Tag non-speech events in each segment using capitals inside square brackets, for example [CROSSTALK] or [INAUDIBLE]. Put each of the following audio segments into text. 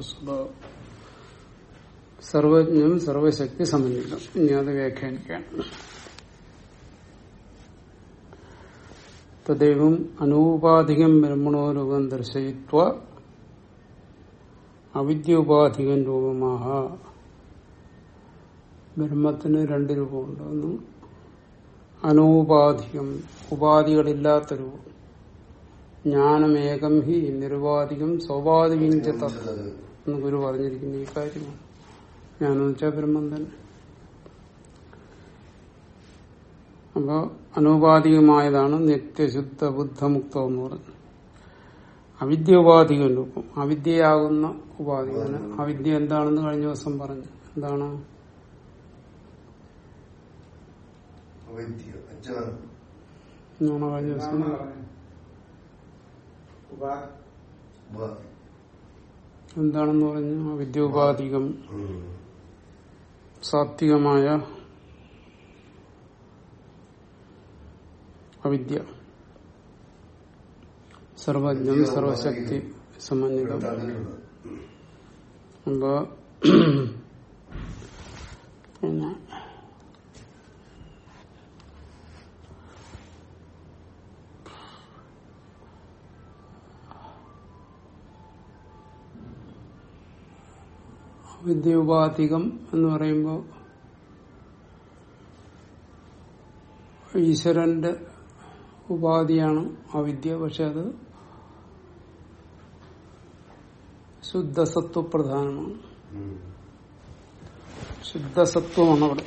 സ്വഭാവ സർവജ്ഞം സർവശക്തി സമന്വിതം ഇനി അത് വ്യാഖ്യാനിക്കുകയാണ് തദൈവം അനൂപാധികം ബ്രഹ്മണോരൂപം ദർശയിത്വ അവിദ്യോപാധികം രൂപമാഹ. ബ്രഹ്മത്തിന് രണ്ട് രൂപമുണ്ടെന്നും അനൂപാധികം ഉപാധികളില്ലാത്ത രൂപം ജ്ഞാനമേകം ഹി നിരുപാധികം സ്വാഭാവികം എന്ന് ഗുരു പറഞ്ഞിരിക്കുന്ന ഈ കാര്യം ജ്ഞാനം വെച്ചാൽ ബ്രഹ്മം തന്നെ അപ്പോ അനൂപാധികമായതാണ് നിത്യശുദ്ധ ബുദ്ധമുക്തം എന്ന് പറഞ്ഞു അവിദ്യ ഉപാധികൾ അവിദ്യയാകുന്ന ഉപാധികൾ അവിദ്യ എന്താണെന്ന് കഴിഞ്ഞ ദിവസം പറഞ്ഞു. എന്താണ്? എന്താണെന്ന് പറഞ്ഞു? വിദ്യോപാധികം. സാത്വികമായ അവിദ്യ. സർവജ്ഞം സർവശക്തി സമന്വിതം. അപ്പോ പിന്നെ വിദ്യോപാധികം എന്ന് പറയുമ്പോൾ ഈശ്വരന്റെ ഉപാധിയാണ് വിദ്യ പക്ഷെ അത് ശുദ്ധസത്വപ്രധാനമാണ്. ശുദ്ധസത്വമാണ് അവിടെ.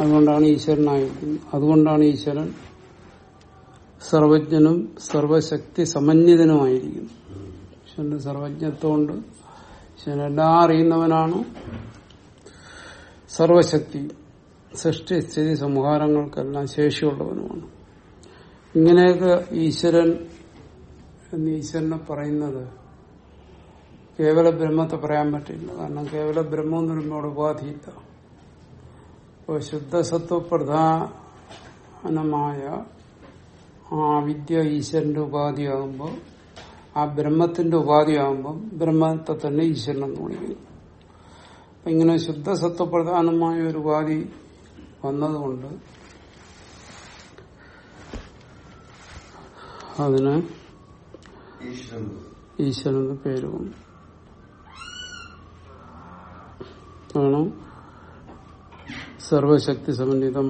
അതുകൊണ്ടാണ് ഈശ്വരനായിരിക്കുന്നത് അതുകൊണ്ടാണ് ഈശ്വരൻ സർവജ്ഞനും സർവശക്തി സമന്വിതനുമായിരിക്കുന്നു. ഈശ്വരന്റെ സർവജ്ഞത്വമുണ്ട് ഈശ്വരൻ എല്ലാം അറിയുന്നവനാണ്. സർവശക്തി സൃഷ്ടി സ്ഥിതി സംഹാരങ്ങൾക്കെല്ലാം ശേഷിയുള്ളവനുമാണ്. ഇങ്ങനെയൊക്കെ ഈശ്വരൻ എന്ന് ഈശ്വരനെ പറയുന്നത് കേവല ബ്രഹ്മത്തെ പറയാൻ പറ്റില്ല. കാരണം കേവല ബ്രഹ്മം എന്ന് പറയുമ്പോൾ ഉപാധിയില്ല. അപ്പോൾ ശുദ്ധസത്വ പ്രധാനമായ ആ വിദ്യ ഈശ്വരന്റെ ഉപാധിയാകുമ്പോൾ ആ ബ്രഹ്മത്തിന്റെ ഉപാധിയാകുമ്പം ബ്രഹ്മത്തെ തന്നെ ഈശ്വരൻ എന്ന് വിളിക്കുന്നു. അപ്പൊ ഇങ്ങനെ ശുദ്ധസത്വപ്രധാനമായ ഒരു ഉപാധി വന്നതുകൊണ്ട് അതിന് ഈശ്വരൻ പേര് ആണ് സർവശക്തി സമന്വിതം.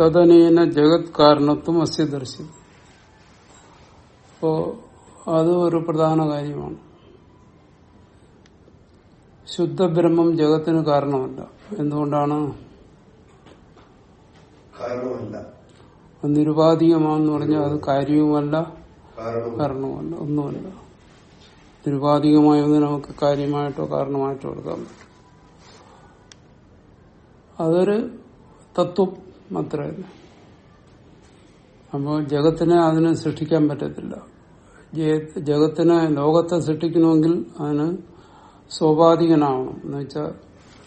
തദനേന ജഗത് കാരണത്വം അസ്യ ദർശിതം. അപ്പോ അത് ഒരു പ്രധാന കാര്യമാണ്. ശുദ്ധബ്രഹ്മം ജഗത്തിന് കാരണമല്ല. എന്തുകൊണ്ടാണ്? നിരുപാധികമാണെന്ന് പറഞ്ഞാൽ അത് കാര്യവുമല്ല കാരണവുമല്ല. ഒന്നുമല്ല. നിരുപാധികമായ ഒന്ന് നമുക്ക് കാര്യമായിട്ടോ കാരണമായിട്ടോ എടുക്കാൻ പറ്റും. അതൊരു തത്വം മാത്രമല്ല അപ്പോൾ ജഗത്തിനെ അതിനെ സൃഷ്ടിക്കാൻ പറ്റത്തില്ല. ജഗത്തിനെ ലോകത്തെ സൃഷ്ടിക്കണമെങ്കിൽ അതിന് സ്വാഭാവികനാവണം. എന്ന് വെച്ചാൽ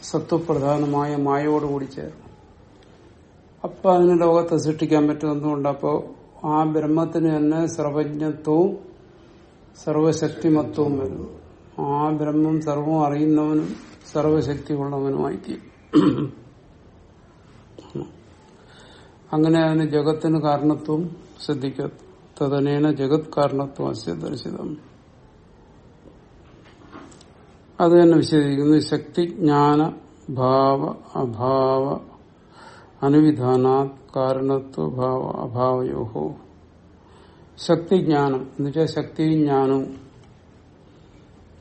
സത്വപ്രധാനമായ മായയോടുകൂടി ചേരണം. അപ്പൊ അതിന് ലോകത്തെ സൃഷ്ടിക്കാൻ പറ്റുന്നതുകൊണ്ട് അപ്പോ ആ ബ്രഹ്മത്തിന് തന്നെ സർവജ്ഞത്വവും സർവശക്തിമത്വവും വരും. ആ ബ്രഹ്മം സർവം അറിയുന്നവനും സർവശക്തി ഉള്ളവനുമായി തീരും അങ്ങനെ അതിന് ജഗത്തിന് കാരണത്വം ശ്രദ്ധിക്കുക തദനേന ജഗത് കാരണത്വം അസ്യ ദർശിതം. അത് തന്നെ വിശദീകരിക്കുന്നു. ശക്തി ജ്ഞാന ഭാവ അഭാവ അനുവിധാന കാരണത്വ ഭാവ അഭാവയോഹോ. ശക്തിജ്ഞാനം ജ്ഞാനം. വെച്ചാൽ ശക്തിയും ജ്ഞാനവും.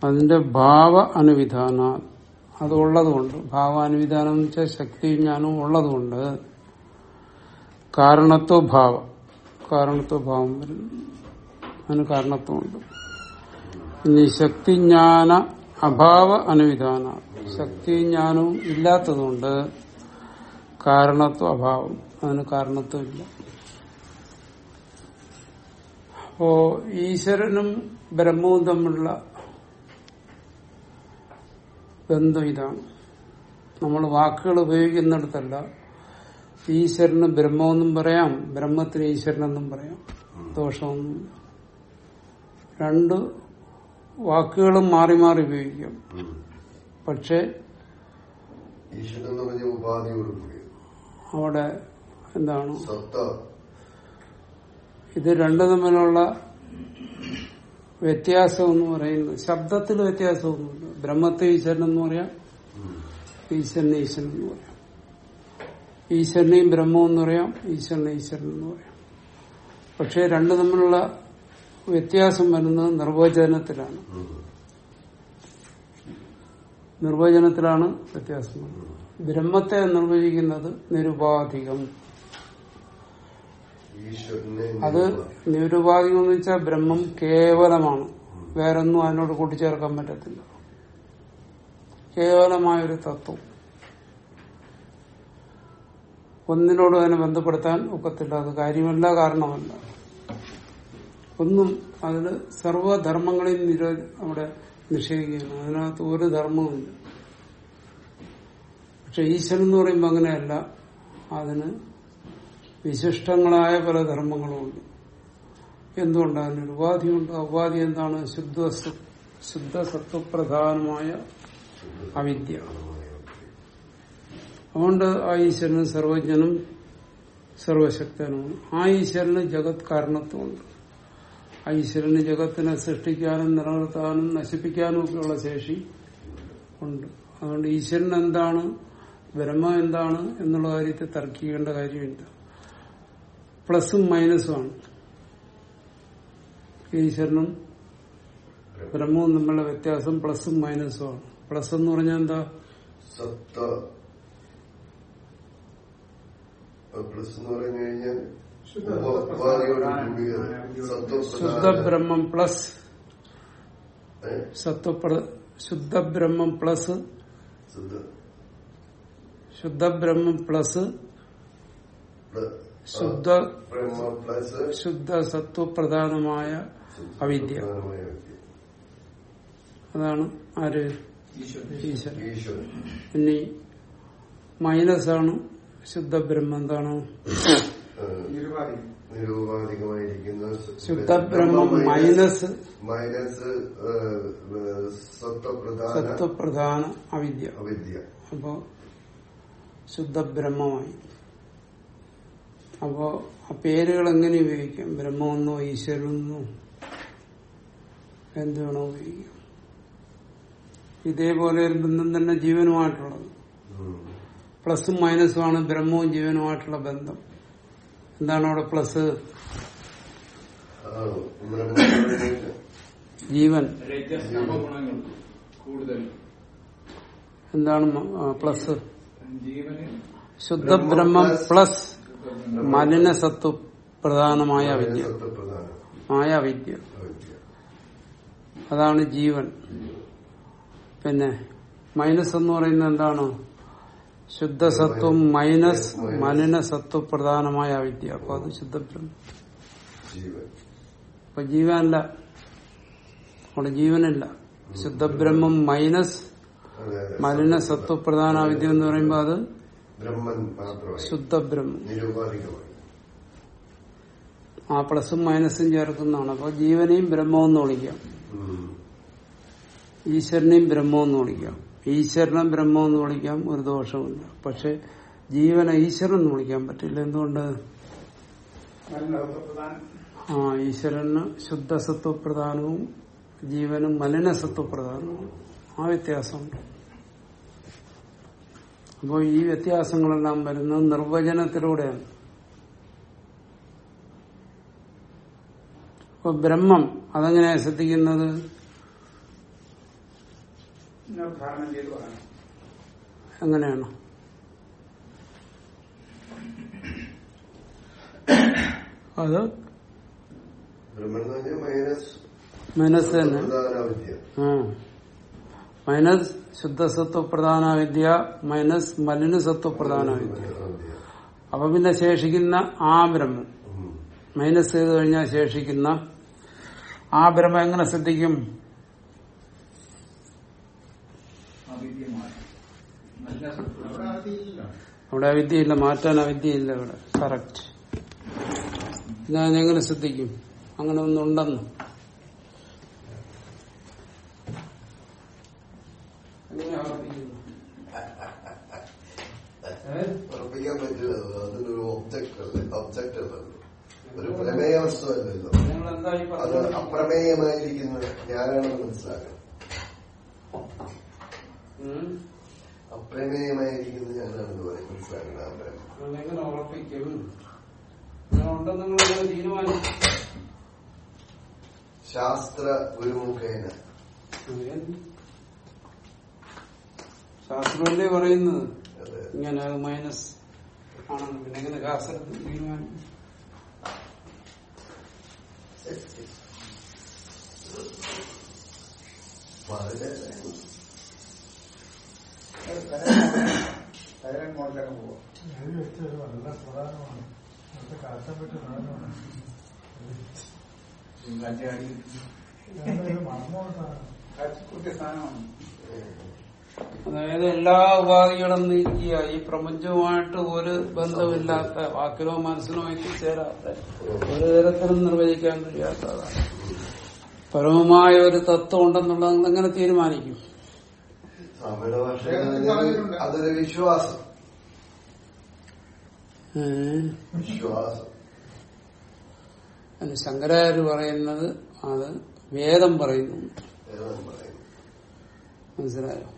അതിന്റെ ഭാവ അനുവിധാന അത് ഉള്ളതുകൊണ്ട് ഭാവാനുവിധാനം എന്ന് വെച്ചാൽ ശക്തിയും ജ്ഞാനവും ഉള്ളതുകൊണ്ട് കാരണത്വ ഭാവം. കാരണത്വ ഭാവം വരുന്നു. അതിന് കാരണത്വമുണ്ട്. ഇനി ശക്തിജ്ഞാന അഭാവ അനുവിധാന. ശക്തിജ്ഞാനവും ഇല്ലാത്തതുകൊണ്ട് കാരണത്വ അഭാവം അതിന് കാരണത്വം ഇല്ല അപ്പോ ഈശ്വരനും ബ്രഹ്മവും തമ്മിലുള്ള ബന്ധം ഇതാണ്. നമ്മൾ വാക്കുകൾ ഉപയോഗിക്കുന്നിടത്തല്ല ഈശ്വരന് ബ്രഹ്മമെന്നും പറയാം ബ്രഹ്മത്തിന് ഈശ്വരനെന്നും പറയാം. ദോഷമൊന്നുമില്ല രണ്ട് വാക്കുകളും മാറി മാറി ഉപയോഗിക്കാം. പക്ഷെ അവിടെ എന്താണ്? ഇത് രണ്ടു തമ്മിലുള്ള വ്യത്യാസം എന്ന് പറയുന്നത് ശബ്ദത്തിൽ വ്യത്യാസമൊന്നുമില്ല. ബ്രഹ്മത്തെ ഈശ്വരൻ എന്ന് പറയാം ഈശ്വരൻ ഈശ്വരനെ ഈശ്വരൻ എന്ന് പറയാം. ഈശ്വരനെയും ബ്രഹ്മവും എന്ന് പറയാം ഈശ്വരനെ ഈശ്വരൻ എന്ന് പറയാം. പക്ഷെ രണ്ടു തമ്മിലുള്ള വ്യത്യാസം വരുന്നത് നിർവചനത്തിലാണ്. നിർവചനത്തിലാണ് വ്യത്യാസം വരുന്നത്. ബ്രഹ്മത്തെ നിർവചിക്കുന്നത് നിരുപാധികം. അത് നിരുപാധികം എന്ന് വെച്ചാൽ ബ്രഹ്മം കേവലമാണ്. വേറൊന്നും അതിനോട് കൂട്ടിച്ചേർക്കാൻ പറ്റത്തില്ല. കേവലമായൊരു തത്വം. ഒന്നിനോടും അതിനെ ബന്ധപ്പെടുത്താൻ ഒക്കത്തില്ല. അത് കാര്യമല്ല കാരണമല്ല. ഒന്നും അതിൽ സർവധർമ്മങ്ങളെയും നിരോ അവിടെ നിഷേധിക്കുകയാണ്. അതിനകത്ത് ഒരു ധർമ്മവുമില്ല പക്ഷെ ഈശ്വരൻ എന്ന് പറയുമ്പോൾ അങ്ങനെയല്ല. അതിന് വിശിഷ്ടങ്ങളായ പല ധർമ്മങ്ങളുമുണ്ട് എന്തുകൊണ്ടാണ് അതിനൊരു ഉപാധിയുണ്ട് ഉപാധി എന്താണ്? ശുദ്ധ ശുദ്ധസത്വപ്രധാനമായ ശുദ്ധ സത്വപ്രധാനമായ അവിദ്യ. അതുകൊണ്ട് ആ ഈശ്വരനും സർവജ്ഞനും സർവശക്തനുമാണ്. ആ ഈശ്വരന് ജഗത് കാരണത്വമുണ്ട്. ആ ഈശ്വരന് ജഗത്തിനെ സൃഷ്ടിക്കാനും നിലനിർത്താനും നശിപ്പിക്കാനും ഒക്കെയുള്ള ശേഷി ഉണ്ട്. അതുകൊണ്ട് ഈശ്വരൻ എന്താണ് ബ്രഹ്മ എന്താണ് എന്നുള്ള കാര്യത്തെ തർക്കിക്കേണ്ട കാര്യമില്ല. പ്ലസും മൈനസും ആണ് ഈശ്വരനും ബ്രഹ്മവും തമ്മിലുള്ള വ്യത്യാസം പ്ലസും മൈനസും ആണ് പ്ലസ് എന്ന് പറഞ്ഞാൽ എന്താ? സത്ത പ്ലസ് എന്ന് പറഞ്ഞു കഴിഞ്ഞാൽ ശുദ്ധ ഉപാധിയോട് കൂടിയത് ശുദ്ധ സത്വപ്രധാന ബ്രഹ്മം പ്ലസ്? സത്വപ്ര ശുദ്ധ ബ്രഹ്മം പ്ലസ് ശുദ്ധ. ശുദ്ധ ബ്രഹ്മം പ്ലസ് ശുദ്ധ ബ്രഹ്മ പ്ലസ് ശുദ്ധ സത്വപ്രധാനമായ അവിദ്യ. അതാണ് ആര്? ഈശ്വരൻ. പിന്നെ ഈശ്വരൻ. ഇനി മൈനസ് ആണ്. ശുദ്ധ ബ്രഹ്മം എന്താണ്? ഏ, നിരുപാധി നിരൂപാധികമായിരിക്കുന്ന ശുദ്ധ ബ്രഹ്മം മൈനസ് മൈനസ് സത്വപ്രധാന അവിദ്യ. അവിദ്യ. അപ്പോ ശുദ്ധ ബ്രഹ്മമായി അപ്പോ ആ പേരുകൾ എങ്ങനെ ഉപയോഗിക്കാം? ബ്രഹ്മമെന്നോ ഈശ്വരനെന്നോ എന്ത് വേണോ ഉപയോഗിക്കാം. ഇതേപോലെ ഒരു ബന്ധം തന്നെ ജീവനുമായിട്ടുള്ളത്. പ്ലസും മൈനസും ആണ് ബ്രഹ്മവും ജീവനുമായിട്ടുള്ള ബന്ധം. എന്താണ് അവിടെ പ്ലസ്? ജീവൻ. എന്താണ് പ്ലസ്? ജീവന് ശുദ്ധ ബ്രഹ്മം പ്ലസ് മലിനസത്വ പ്രധാനമായ അവിദ്യ സത്വപ്രധാന മായ അവിദ്യ അവിദ്യ അതാണ് ജീവൻ. പിന്നെ മൈനസ് എന്ന് പറയുന്നത് എന്താണ്? ശുദ്ധസത്വം മൈനസ് മലിനസത്വ പ്രധാനമായ അവിദ്യ അപ്പൊ അത് ശുദ്ധബ്രഹ്മം അപ്പൊ ജീവനല്ല. അവിടെ ജീവനില്ല. ശുദ്ധബ്രഹ്മം മൈനസ് മലിന അതെ. മലിനസത്വ പ്രധാന അവിദ്യ എന്ന് പറയുമ്പോൾ അത് ശുദ്ധബ്രഹ്മം. ആ പ്ലസും മൈനസും ചേർക്കുന്നതാണ് അപ്പൊ ജീവനെയും ബ്രഹ്മമെന്ന് വിളിക്കാം. ഈശ്വരനെയും ഈശ്വരനെയും ബ്രഹ്മമെന്ന് വിളിക്കാം. ഈശ്വരനെ ബ്രഹ്മമെന്ന് വിളിക്കാം ഒരു ദോഷമില്ല പക്ഷെ ജീവനെ ഈശ്വരൻ എന്ന് വിളിക്കാൻ പറ്റില്ല. എന്തുകൊണ്ട്? ആ ഈശ്വരന് ശുദ്ധസത്വപ്രധാനവും ജീവനും മലിനസത്വപ്രധാനവും ആ വ്യത്യാസമുണ്ട്. അപ്പോൾ ഈ വ്യത്യാസങ്ങളെല്ലാം വരുന്നത് നിർവചനത്തിലൂടെയാണ്. അപ്പൊ ബ്രഹ്മം അതെങ്ങനെയാണ് ശ്രദ്ധിക്കുന്നത്? നിർദ്ധാരണം ചെയ്തു പറയാം എങ്ങനെയാണ് അത് മൈനസ് തന്നെ മൈനസ് ശുദ്ധസത്വ പ്രധാന വിദ്യ മൈനസ് മലിനസത്വ പ്രധാന വിദ്യ അപ്പൊ പിന്നെ ശേഷിക്കുന്ന ആ ബ്രഹ്മം മൈനസ് ചെയ്ത് കഴിഞ്ഞാൽ ശേഷിക്കുന്ന ആ ബ്രഹ്മം എങ്ങനെ ശ്രദ്ധിക്കും അവിദ്യമായി നല്ല സത്വം. അവിടെ അവിദ്യയില്ല മാറ്റാൻ അവിദ്യയില്ല ഇവിടെ. കറക്റ്റ് ഞാൻ എങ്ങനെ ശ്രദ്ധിക്കും. അങ്ങനെ ഒന്നുണ്ടെന്ന്? ഉറപ്പിക്കാൻ പറ്റില്ല. അതിനൊരു ഒബ്ജക്ട് അല്ലേ? ഒബ്ജക്ട് അല്ലല്ലോ ഒരു പ്രമേയ വസ്തു അല്ലല്ലോ നിങ്ങൾ എന്താ ഈ അത് പറഞ്ഞത്? അപ്രമേയമായിരിക്കുന്ന ഞാനാണെന്ന് മനസ്സിലാക്കണം ഉം. അപ്രമേയമായിരിക്കുന്ന ഞാനാണെന്ന് പറയും. മനസ്സിലാക്കണം ഉറപ്പിക്കും ഉണ്ടെന്ന് നിങ്ങൾ തീരുമാനിക്കും ശാസ്ത്ര ഗുരുമുഖേന. ശാസ്ത്രമല്ലേ പറയുന്നത്? ഇങ്ങനെ അത് മൈനസ് ആണെന്ന് പിന്നെ എങ്ങനെ ശാസ്ത്രം തീരുമാനിക്കും വളരെ അതായത് എല്ലാ ഉപാധികളും നീക്കിയ ഈ പ്രപഞ്ചവുമായിട്ട് ഒരു ബന്ധമില്ലാത്ത വാക്കിലോ മനസ്സിനോ എത്തിച്ചേരാത്ത ഒരു തരത്തിലും നിർവചിക്കാൻ കഴിയാത്തതാണ്. പരമമായ ഒരു തത്വം ഉണ്ടെന്നുള്ളത് നിങ്ങൾ എങ്ങനെ തീരുമാനിക്കും? സ്വാമിയുടെ ഭാഷ അതൊരു വിശ്വാസം? വിശ്വാസം. ശങ്കരാചാര്യ പറയുന്നത് അത് വേദം പറയുന്നു. മനസിലായോ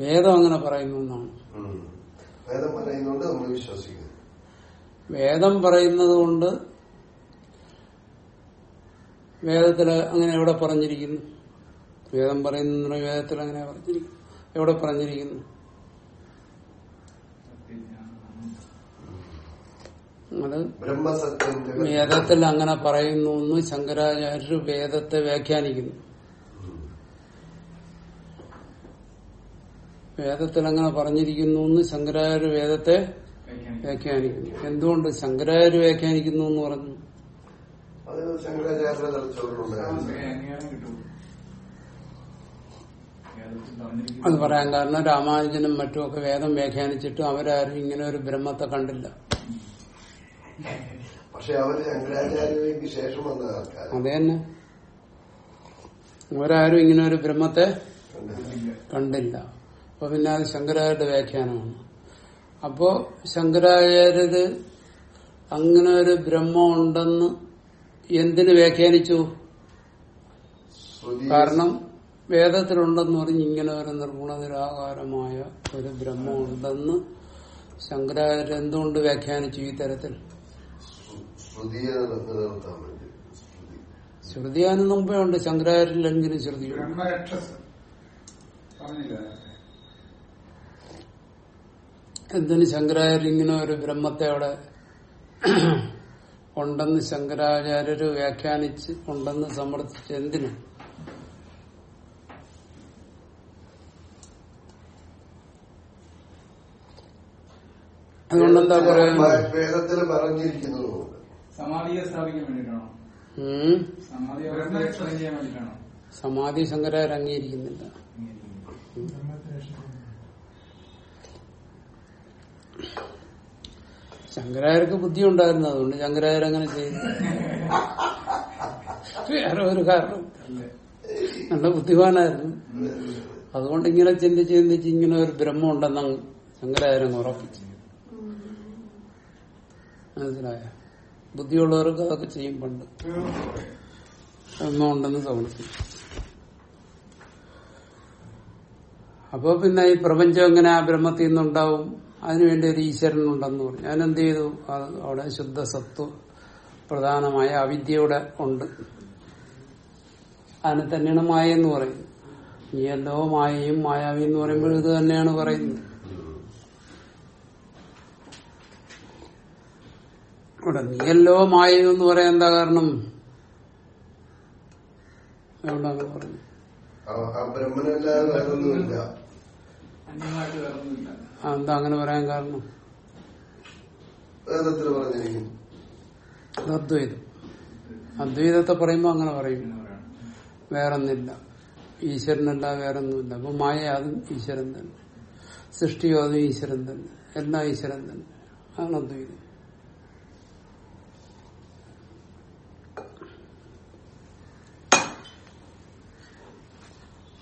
വേദം അങ്ങനെ പറയുന്നു എന്നാണ്. വേദം പറയുന്നുണ്ട് നമ്മൾ വിശ്വസിക്കുന്നു. വേദം പറയുന്നത് കൊണ്ട് വേദത്തിൽ അങ്ങനെ എവിടെ പറഞ്ഞിരിക്കുന്നു? വേദം പറയുന്ന വേദത്തിൽ അങ്ങനെ പറഞ്ഞിരിക്കുന്നു. എവിടെ പറഞ്ഞിരിക്കുന്നു? അത് വേദത്തിൽ അങ്ങനെ പറയുന്നു എന്ന് ശങ്കരാചാര്യർ വേദത്തെ വ്യാഖ്യാനിക്കുന്നു. വേദത്തിൽ അങ്ങനെ പറഞ്ഞിരിക്കുന്നു എന്ന് ശങ്കരാചാര്യ വേദത്തെ വ്യാഖ്യാനിക്കുന്നു. എന്തുകൊണ്ട് ശങ്കരാചാര്യ വ്യാഖ്യാനിക്കുന്നു എന്ന് പറഞ്ഞു? അത് ശങ്കരാചാര്യ കിട്ടും. അത് പറയാൻ കാരണം രാമാനുജനും മറ്റുമൊക്കെ വേദം വ്യാഖ്യാനിച്ചിട്ടും അവരാരും ഇങ്ങനെ ഒരു ബ്രഹ്മത്തെ കണ്ടില്ല. പക്ഷെ അവർ ശങ്കരാചാര്യക്ക് ശേഷം വന്ന ആൾക്കാർ അതെ തന്നെ. അവരാരും ഇങ്ങനെ ഒരു ബ്രഹ്മത്തെ കണ്ടില്ല. അപ്പൊ പിന്നെ അത് ശങ്കരാചാര്യരുടെ വ്യാഖ്യാനമാണ്. അപ്പോ ശങ്കരാചാര്യര് അങ്ങനെ ഒരു ബ്രഹ്മം ഉണ്ടെന്ന് എന്തിന് വ്യാഖ്യാനിച്ചു? കാരണം വേദത്തിലുണ്ടെന്ന് പറഞ്ഞ് ഇങ്ങനെ ഒരു നിർഗുണനിരാകാരമായ ഒരു ബ്രഹ്മമുണ്ടെന്ന് ശങ്കരാചാര്യ എന്തുകൊണ്ട് വ്യാഖ്യാനിച്ചു ഈ തരത്തിൽ? ശ്രുതിയാനും മുമ്പേ ഉണ്ട്. ശങ്കരാചാര്യരിലെങ്കിലും ശ്രുതി എന്തിന് ശങ്കരാചാര്യ ഇങ്ങനെ ഒരു ബ്രഹ്മത്തെ അവിടെ ഉണ്ടെന്ന് ശങ്കരാചാര്യര് വ്യാഖ്യാനിച്ച് ഉണ്ടെന്ന് സമർത്ഥിച്ച് എന്തിന്? അതുകൊണ്ടെന്താ പറയുന്നത് വേദത്തിൽ സമാധിയെ സ്ഥാപിക്കാൻ സമാധി ശങ്കരാചാര്യ അംഗീകരിക്കുന്നില്ല. Thank രക്ഷിക്കുന്നു ശങ്കരാചാര്യർക്ക് ബുദ്ധി ഉണ്ടായിരുന്നു അതുകൊണ്ട് ശങ്കരാചാര്യ അങ്ങനെ ചെയ്തു. വേറെ ഒരു കാരണം. നല്ല ബുദ്ധിമാനായിരുന്നു. അതുകൊണ്ട് ഇങ്ങനെ ചിന്തിച്ച് ചിന്തിച്ച് ഇങ്ങനെ ഒരു ബ്രഹ്മം ഉണ്ടെന്ന് ശങ്കരാചാര്യം ഉറപ്പിച്ചു. മനസ്സിലായ? ബുദ്ധിയുള്ളവർക്ക് അതൊക്കെ ചെയ്യും പണ്ട്. ബ്രഹ്മമുണ്ടെന്ന് സമർപ്പിച്ചു അപ്പോ പിന്നെ ഈ പ്രപഞ്ചം എങ്ങനെ ആ ബ്രഹ്മത്തിൽ നിന്നുണ്ടാവും? അതിനുവേണ്ടി ഒരു ഈശ്വരൻ ഉണ്ടെന്ന് പറഞ്ഞു. അതിനെന്ത് ചെയ്തു അവിടെ ശുദ്ധ സത്വ പ്രധാനമായ അവിദ്യയുടെ ഉണ്ട്. അതിനെ തന്നെയാണ് മായ എന്ന് പറയുന്നത് എല്ലോ മായയും മായാവി എന്ന് പറയുമ്പോൾ ഇത് തന്നെയാണ് പറയുന്നത്. ഇവിടെ നീയല്ലോ മായയും എന്ന് പറയാൻ എന്താ കാരണം? അതുകൊണ്ട് പറഞ്ഞു ബ്രഹ്മനല്ലാതെ വേറൊന്നുമില്ല. അന്യമായിട്ട് വേറൊന്നുമില്ല. ആ, എന്താ അങ്ങനെ പറയാൻ കാരണം? വേദത്തിൽ പറഞ്ഞിരിക്കും അത് അദ്വൈതം. അദ്വൈതത്തെ പറയുമ്പോൾ അങ്ങനെ പറയും. വേറൊന്നില്ല. ഈശ്വരനല്ല വേറൊന്നുമില്ല. അപ്പൊ മായ അതും ഈശ്വരൻ തന്നെ. സൃഷ്ടിയോ അതും ഈശ്വരൻ തന്നെ. എല്ലാം ഈശ്വരൻ തന്നെ. അതാണ് അദ്വൈതം.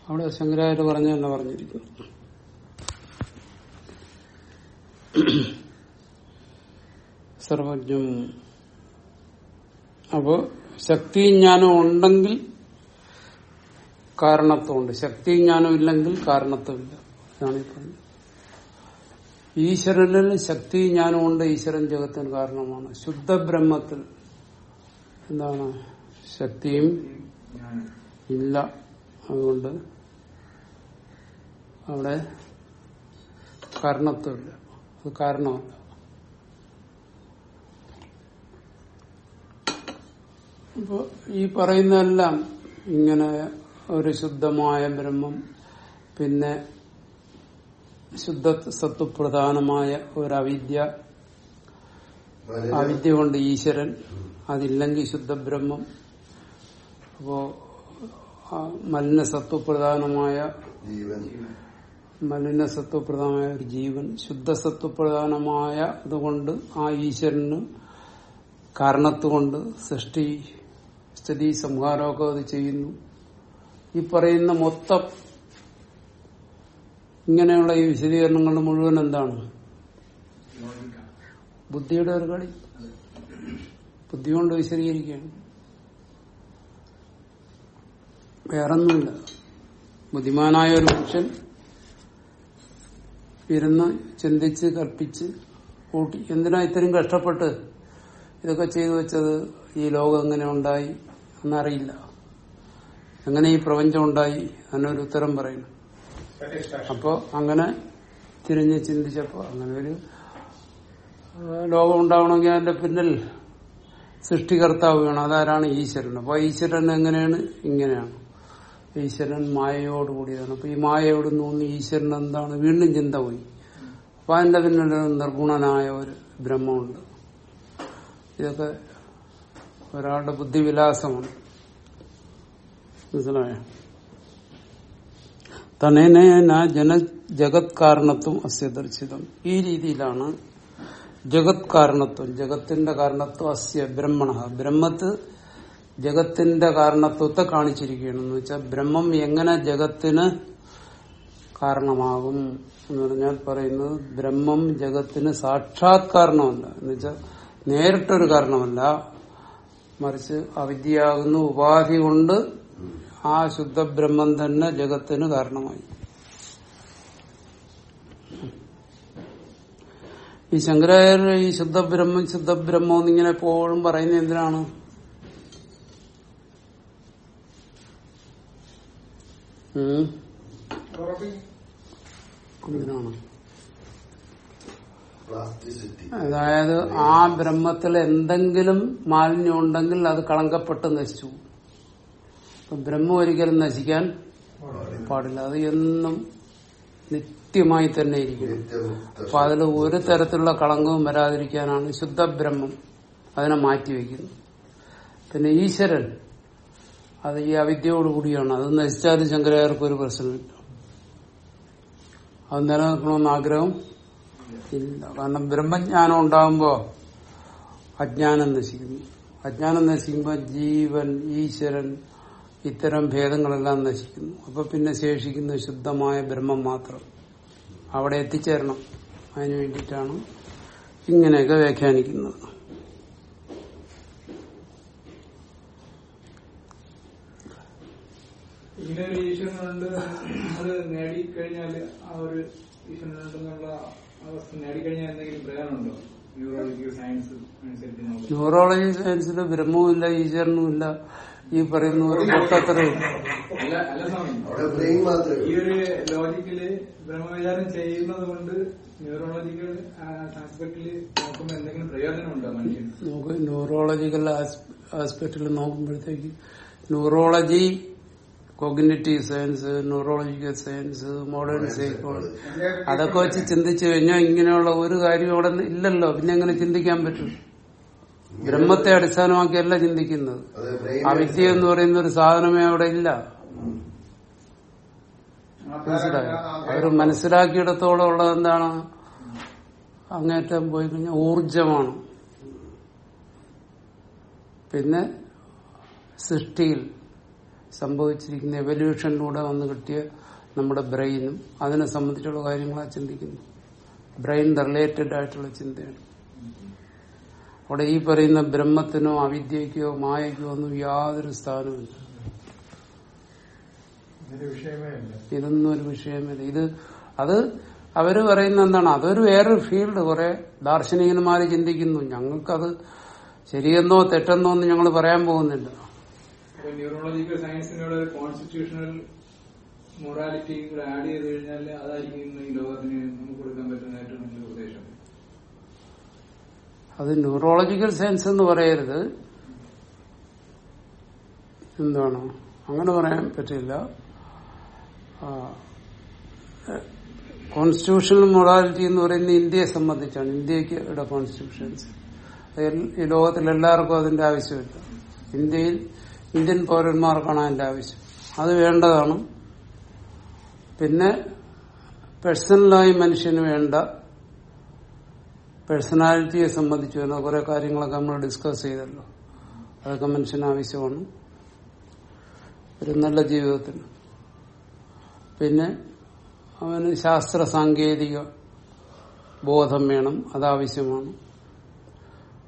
അവിടെ ശങ്കരാചാര്യ പറഞ്ഞു തന്നെ പറഞ്ഞിരിക്കുന്നു [CLEARS THROAT] സർവജ്ഞം. അപ്പോ ശക്തി ജ്ഞാനം ഉണ്ടെങ്കിൽ കാരണത്വമുണ്ട്. ശക്തി ജ്ഞാനം ഇല്ലെങ്കിൽ കാരണത്വമില്ല. ഇതാണ് പറഞ്ഞത്. ഈശ്വരനിൽ ശക്തി ജ്ഞാനമുണ്ട് ഈശ്വരൻ ജഗത്തിന് കാരണമാണ്. ശുദ്ധ ബ്രഹ്മത്തിൽ എന്താണ്? ശക്തിയും ഇല്ല. അതുകൊണ്ട് അവിടെ കാരണത്വമില്ല. അത് കാരണമല്ല അപ്പൊ ഈ പറയുന്നതെല്ലാം ഇങ്ങനെ ഒരു ശുദ്ധമായ ബ്രഹ്മം പിന്നെ ശുദ്ധ സത്വപ്രധാനമായ ഒരു അവിദ്യ അവിദ്യ കൊണ്ട് ഈശ്വരൻ അതില്ലെങ്കിൽ ശുദ്ധബ്രഹ്മം അപ്പോ മലിന സത്വപ്രധാനമായ ജീവൻ. മലിന സത്വപ്രധാനമായ ഒരു ജീവൻ ശുദ്ധസത്വപ്രധാനമായ അതുകൊണ്ട് ആ ഈശ്വരന് കാരണത്തുകൊണ്ട് സൃഷ്ടി സ്ഥിതി സംഹാരമൊക്കെ അത് ചെയ്യുന്നു. ഈ പറയുന്ന മൊത്തം ഇങ്ങനെയുള്ള ഈ വിശദീകരണങ്ങൾ മുഴുവൻ എന്താണ്? ബുദ്ധിയുടെ ഒരു കളി. ബുദ്ധി കൊണ്ട് വിശദീകരിക്കുകയാണ്. വേറൊന്നുമില്ല. ബുദ്ധിമാനായ ഒരു മനുഷ്യൻ ഇരുന്ന് ചിന്തിച്ച് കൽപ്പിച്ച് കൂട്ടി. എന്തിനാ ഇത്രയും കഷ്ടപ്പെട്ട് ഇതൊക്കെ ചെയ്തു വെച്ചത്? ഈ ലോകം എങ്ങനെ ഉണ്ടായി എന്നറിയില്ല. എങ്ങനെ ഈ പ്രപഞ്ചം ഉണ്ടായി അതിനൊരു ഉത്തരം പറയുന്നു. അപ്പോ അങ്ങനെ തിരിഞ്ഞ് ചിന്തിച്ചപ്പോ അങ്ങനെ ഒരു ലോകം ഉണ്ടാവണമെങ്കിൽ അതിന്റെ പിന്നിൽ സൃഷ്ടികർത്താവ് വേണം. അതാരാണ് ഈശ്വരൻ? അപ്പൊ ഈശ്വരൻ എങ്ങനെയാണ്? ഇങ്ങനെയാണ്. ഈശ്വരൻ മായയോട് കൂടിയതാണ്. അപ്പൊ ഈ മായയോട് തോന്നി ഈശ്വരൻ എന്താണ്? വീണ്ടും ചിന്ത പോയി. അപ്പൊ അതിന്റെ പിന്നിൽ നിർഗുണനായ ഒരു ബ്രഹ്മമുണ്ട്. ഇതൊക്കെ ഒരാളുടെ ബുദ്ധിവിലാസമാണ്. മനസ്സിലായോ? തനേന ജന ജഗത് കാരണത്വം അസ്യദർശിതം ഈ രീതിയിലാണ് ജഗത് കാരണത്വം ജഗത്തിന്റെ കാരണത്വം അസ്യ ബ്രഹ്മണ. ബ്രഹ്മത്ത് ജഗത്തിന്റെ കാരണത്വത്തെ കാണിച്ചിരിക്കുകയാണ് എന്ന് വെച്ചാൽ ബ്രഹ്മം എങ്ങനെ ജഗത്തിന് കാരണമാകും എന്ന് പറഞ്ഞാൽ പറയുന്നത് ബ്രഹ്മം ജഗത്തിന് സാക്ഷാത് കാരണമല്ല. എന്ന് വെച്ചാൽ നേരിട്ടൊരു കാരണമല്ല. മറിച്ച് അവിദ്യയാകുന്ന ഉപാധി കൊണ്ട് ആ ശുദ്ധ ബ്രഹ്മം തന്നെ ജഗത്തിന് കാരണമായി. ഈ ശങ്കരാചാര്യ ഈ ശുദ്ധ ബ്രഹ്മം എന്നിങ്ങനെ എപ്പോഴും പറയുന്നത് എന്തിനാണ്? അതായത് ആ ബ്രഹ്മത്തിൽ എന്തെങ്കിലും മാലിന്യം ഉണ്ടെങ്കിൽ അത് കളങ്കപ്പെട്ട് നശിച്ചു. ബ്രഹ്മം ഒരിക്കലും നശിക്കാൻ പാടില്ല. അത് എന്നും നിത്യമായി തന്നെ ഇരിക്കും. അപ്പൊ അതിൽ ഒരു തരത്തിലുള്ള കളങ്കവും വരാതിരിക്കാനാണ് ശുദ്ധ ബ്രഹ്മം അതിനെ മാറ്റിവെക്കുന്നത്. പിന്നെ ഈശ്വരൻ. അത് ഈ അവിദ്യയോടുകൂടിയാണ് അത് നശിച്ചാലും ശങ്കരാചാര്യർക്ക് ഒരു പ്രശ്നമില്ല അത് നിലനിൽക്കണമെന്ന് ആഗ്രഹം ഇല്ല. കാരണം ബ്രഹ്മജ്ഞാനം ഉണ്ടാകുമ്പോ അജ്ഞാനം നശിക്കുന്നു. അജ്ഞാനം നശിക്കുമ്പോൾ ജീവൻ ഈശ്വരൻ ഇത്തരം ഭേദങ്ങളെല്ലാം നശിക്കുന്നു. അപ്പൊ പിന്നെ ശേഷിക്കുന്ന ശുദ്ധമായ ബ്രഹ്മം മാത്രം അവിടെ എത്തിച്ചേരണം. അതിനു വേണ്ടിയിട്ടാണ് ഇങ്ങനെയൊക്കെ വ്യാഖ്യാനിക്കുന്നത്. ഇങ്ങനെ ഒരു ഈശ്വരനുണ്ട് അത് നേടിക്കഴിഞ്ഞാൽ ആ ഒരു ഈശ്വരനുണ്ടെന്നുള്ള അവസ്ഥ നേടിക്കഴിഞ്ഞാൽ എന്തെങ്കിലും പ്രയോജനമുണ്ടോ? ന്യൂറോളജി സയൻസ് അനുസരിച്ച് ന്യൂറോളജി സയൻസിൽ ബ്രഹ്മവും ഇല്ല ഈശ്വരനും ഇല്ല ഈ പറയുന്ന ഒരു മൊത്തത്രയും അല്ല അല്ല അവിടെ ബ്രെയിൻ മാത്രമേ ഈ ഒരു ലോജിക്കൽ ബ്രഹ്മവിചാരം ചെയ്യുന്നത് കൊണ്ട് ന്യൂറോളജിക്കൽ ആസ്പെക്ടിൽ നോക്കുമ്പോൾ എന്തെങ്കിലും പ്രയോജനമുണ്ടോ മനുഷ്യന്? നമുക്ക് ന്യൂറോളജിക്കൽ ആസ്പെക്റ്റിൽ നോക്കുമ്പോഴത്തേക്ക് neurology cognitive science neurological science modern psychology അതൊക്കെ വെച്ച് ചിന്തിച്ചു കഴിഞ്ഞാൽ ഇങ്ങനെയുള്ള ഒരു കാര്യം അവിടെ ഇല്ലല്ലോ. പിന്നെ എങ്ങനെ ചിന്തിക്കാൻ പറ്റും? ബ്രഹ്മത്തെ അടിസ്ഥാനമാക്കിയല്ല ചിന്തിക്കുന്നത്. ആ വിദ്യ എന്ന് പറയുന്ന ഒരു സാധനമേ അവിടെ ഇല്ല. മനസ്സിലായോ? അവർ മനസ്സിലാക്കിയിടത്തോളം ഉള്ളത് എന്താണ്? അങ്ങേറ്റം പോയി കഴിഞ്ഞാൽ ഊർജമാണ് പിന്നെ സൃഷ്ടിയിൽ സംഭവിച്ചിരിക്കുന്ന എവല്യൂഷനിലൂടെ വന്ന് കിട്ടിയ നമ്മുടെ ബ്രെയിനും അതിനെ സംബന്ധിച്ചുള്ള കാര്യങ്ങളാണ് ചിന്തിക്കുന്നത്. ബ്രെയിൻ റിലേറ്റഡ് ആയിട്ടുള്ള ചിന്തയാണ്. അവിടെ ഈ പറയുന്ന ബ്രഹ്മത്തിനോ അവിദ്യക്കോ മായക്കോ ഒന്നും യാതൊരു സ്ഥാനവുമില്ല ഇതൊന്നും ഒരു വിഷയമില്ല ഇത് അത് അവർ പറയുന്ന എന്താണ്? അതൊരു വേറൊരു ഫീൽഡ് കുറെ ദാർശനികന്മാര് ചിന്തിക്കുന്നു. ഞങ്ങൾക്കത് ശരിയെന്നോ തെറ്റെന്നോ ഒന്നും ഞങ്ങൾ പറയാൻ പോകുന്നില്ല. അപ്പൊ ന്യൂറോളജിക്കൽ സയൻസിനോട് ഒരു കോൺസ്റ്റിറ്റ്യൂഷണൽ മൊറാലിറ്റി കൂടെ ആഡ് ചെയ്ത് കഴിഞ്ഞാൽ അതായിരിക്കും ഈ ലോകത്തിന് നമുക്ക് കൊടുക്കാൻ പറ്റുന്ന ഏറ്റവും വലിയ ഉപദേശം. അത് ന്യൂറോളജിക്കൽ സയൻസ് എന്ന് പറയരുത്. എന്താണ്? അങ്ങനെ പറയാൻ പറ്റില്ല. കോൺസ്റ്റിറ്റ്യൂഷണൽ മൊറാലിറ്റി എന്ന് പറയുന്നത് ഇന്ത്യയെ സംബന്ധിച്ചാണ്. ഇന്ത്യയ്ക്ക് ഇവിടെ കോൺസ്റ്റിറ്റ്യൂഷൻസ് ഈ ലോകത്തിൽ എല്ലാവർക്കും അതിന്റെ ആവശ്യമില്ല. ഇന്ത്യയിൽ ഇന്ത്യൻ പൗരന്മാർക്കാണ് അതിന്റെ ആവശ്യം. അത് വേണ്ടതാണ്. പിന്നെ പേഴ്സണലായി മനുഷ്യന് വേണ്ട പേഴ്സണാലിറ്റിയെ സംബന്ധിച്ച് വരുന്ന കുറെ കാര്യങ്ങളൊക്കെ നമ്മൾ ഡിസ്കസ് ചെയ്തല്ലോ. അതൊക്കെ മനുഷ്യന് ആവശ്യമാണ്. ഒരു നല്ല ജീവിതത്തിന്. പിന്നെ അവന് ശാസ്ത്ര സാങ്കേതിക ബോധം വേണം അതാവശ്യമാണ്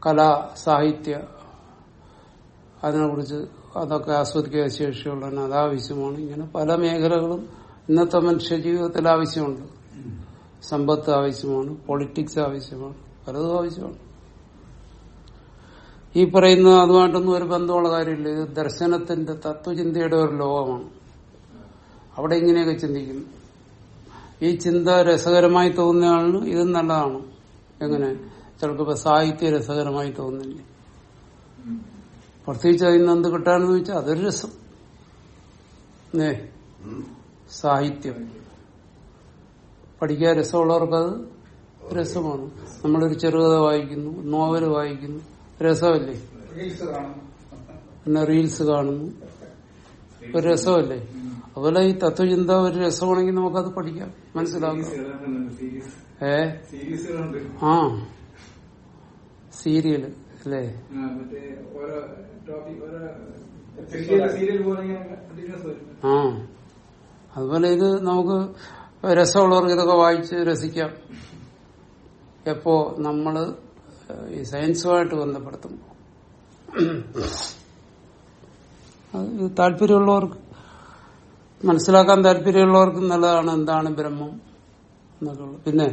കല സാഹിത്യ അതിനെക്കുറിച്ച് അതൊക്കെ ആസ്വദിക്കാൻ അത് അതാവശ്യമാണ് ഇങ്ങനെ പല മേഖലകളും ഇന്നത്തെ മനുഷ്യ ജീവിതത്തിൽ ആവശ്യമുണ്ട്. സമ്പത്ത് ആവശ്യമാണ് പൊളിറ്റിക്സ് ആവശ്യമാണ് പലതും ആവശ്യമാണ്. ഈ പറയുന്ന അതുമായിട്ടൊന്നും ഒരു ബന്ധമുള്ള കാര്യമില്ല. ഇത് ദർശനത്തിന്റെ തത്വചിന്തയുടെ ഒരു ലോകമാണ്. അവിടെ ഇങ്ങനെയൊക്കെ ചിന്തിക്കുന്നു ഈ ചിന്ത രസകരമായി തോന്നുന്നയാളിന് ഇത് നല്ലതാണ്. എങ്ങനെ? ചിലപ്പോ സാഹിത്യ രസകരമായി തോന്നുന്നില്ലേ. പ്രത്യേകിച്ച് അതിൽ നിന്ന് എന്ത് കിട്ടാന്ന് ചോദിച്ചാൽ അതൊരു രസം. സാഹിത്യം. പഠിക്കാൻ രസമുള്ളവർക്ക് അത് രസമാണ്. നമ്മളൊരു ചെറുകഥ വായിക്കുന്നു നോവൽ വായിക്കുന്നു. രസമല്ലേ? പിന്നെ റീൽസ് കാണുന്നു. ഒരു രസമല്ലേ? അതുപോലെ ഈ തത്വചിന്ത ഒരു രസമാണെങ്കിൽ നമുക്കത് പഠിക്കാം. മനസ്സിലാക്കാം ഏ? ആ. സീരിയൽ അല്ലേ? ആ, അതുപോലെ ഇത് നമുക്ക് രസമുള്ളവർക്ക് ഇതൊക്കെ വായിച്ച് രസിക്കാം. എപ്പോ നമ്മൾ ഈ സയൻസുമായിട്ട് ബന്ധപ്പെടുത്തുമ്പോ അത് താല്പര്യമുള്ളവർക്ക് മനസ്സിലാക്കാൻ താല്പര്യമുള്ളവർക്ക് നല്ലതാണ് എന്താണ് ബ്രഹ്മം എന്നൊക്കെ പിന്നെ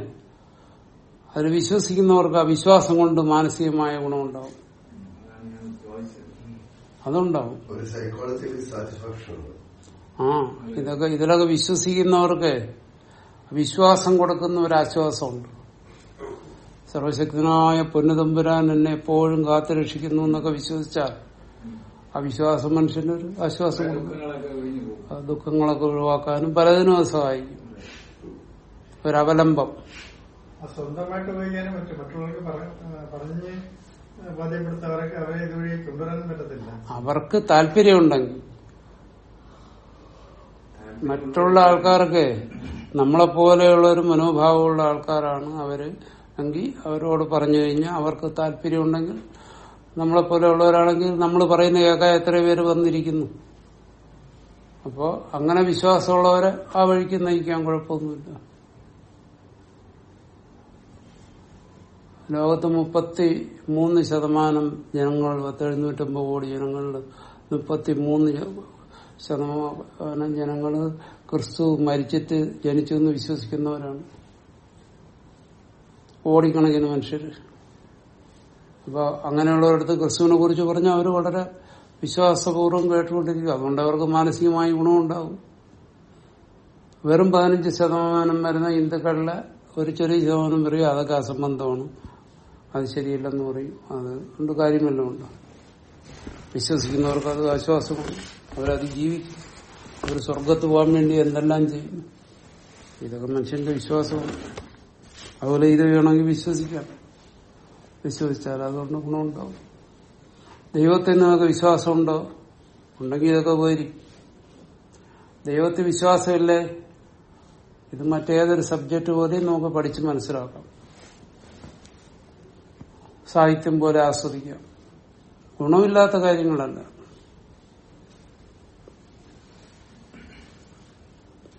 അതിൽ വിശ്വസിക്കുന്നവർക്ക് ആ വിശ്വാസം കൊണ്ട് മാനസികമായ ഗുണമുണ്ടാവും. അതുണ്ടാവും. ഒരു സൈക്കോളജിക്കൽ സാറ്റിസ്ഫാക്ഷൻ ആ ഇതൊക്കെ ഇതിലൊക്കെ വിശ്വസിക്കുന്നവർക്ക് വിശ്വാസം കൊടുക്കുന്ന ഒരു ആശ്വാസമുണ്ട്. സർവശക്തനായ പൊന്നുതമ്പുരാൻ എന്നെ എപ്പോഴും കാത്തുരക്ഷിക്കുന്നു എന്നൊക്കെ വിശ്വസിച്ചാൽ ആ വിശ്വാസം മനുഷ്യനൊരു ആശ്വാസം കൊടുക്കും. ദുഃഖങ്ങളൊക്കെ ഒഴിവാക്കാനും പലതിനും അത് സഹായിക്കും. ഒരവലംബം ആ സ്വന്തമായിട്ട് ഉപയോഗിക്കാനും പറ്റും. മറ്റുള്ളവർക്ക് പറഞ്ഞു അവർക്ക് താല്പര്യമുണ്ടെങ്കിൽ. മറ്റുള്ള ആൾക്കാർക്ക് നമ്മളെ പോലെയുള്ള ഒരു മനോഭാവമുള്ള ആൾക്കാരാണ് അവർ. എങ്കിൽ അവരോട് പറഞ്ഞു കഴിഞ്ഞാൽ അവർക്ക് താല്പര്യമുണ്ടെങ്കിൽ നമ്മളെ പോലെയുള്ളവരാണെങ്കിൽ നമ്മൾ പറയുന്ന കേൾക്കാൻ എത്ര പേര് വന്നിരിക്കുന്നു. അപ്പോ അങ്ങനെ വിശ്വാസമുള്ളവരെ ആ വഴിക്ക് നയിക്കാൻ കുഴപ്പമൊന്നുമില്ല. ലോകത്ത് മുപ്പത്തി മൂന്ന് ശതമാനം ജനങ്ങൾ പത്തെഴുന്നൂറ്റമ്പത് കോടി ജനങ്ങളിൽ മുപ്പത്തി മൂന്ന് ശതമാനം ജനങ്ങൾ ക്രിസ്തു മരിച്ചിട്ട് ജനിച്ചു എന്ന് വിശ്വസിക്കുന്നവരാണ്. കോടിക്കണക്കിന് മനുഷ്യർ. അപ്പൊ അങ്ങനെയുള്ളവരടുത്ത് ക്രിസ്തുവിനെ കുറിച്ച് പറഞ്ഞാൽ അവർ വളരെ വിശ്വാസപൂർവം കേട്ടുകൊണ്ടിരിക്കുക. അതുകൊണ്ട് അവർക്ക് മാനസികമായി ഗുണമുണ്ടാവും. വെറും പതിനഞ്ച് ശതമാനം വരുന്ന ഹിന്ദുക്കളിലെ ഒരു ചെറിയ ശതമാനം പറയും അതൊക്കെ അസംബന്ധമാണ്. അത് ശരിയല്ലെന്ന് പറയും. അത് രണ്ടു കാര്യമെല്ലാം ഉണ്ട്. വിശ്വസിക്കുന്നവർക്ക് അത് ആശ്വാസമാണ്. അവരത് ജീവിക്കും. അവർ സ്വർഗത്ത് പോകാൻ വേണ്ടി എന്തെല്ലാം ചെയ്യും? ഇതൊക്കെ മനുഷ്യന്റെ വിശ്വാസമാണ്. അതുപോലെ ഇത് വേണമെങ്കിൽ വിശ്വസിക്കാം. വിശ്വസിച്ചാൽ അതുകൊണ്ട് ഗുണമുണ്ടാവും. ദൈവത്തിൽ നിങ്ങൾക്ക് വിശ്വാസമുണ്ടോ ഉണ്ടെങ്കിൽ ഇതൊക്കെ പോരി ദൈവത്തിൽ വിശ്വാസമില്ലേ? ഇത് മറ്റേതൊരു സബ്ജക്റ്റ് പോലെയും നമുക്ക് പഠിച്ച് മനസ്സിലാക്കാം. സാഹിത്യം പോലെ ആസ്വദിക്കാം ഗുണമില്ലാത്ത കാര്യങ്ങളല്ല.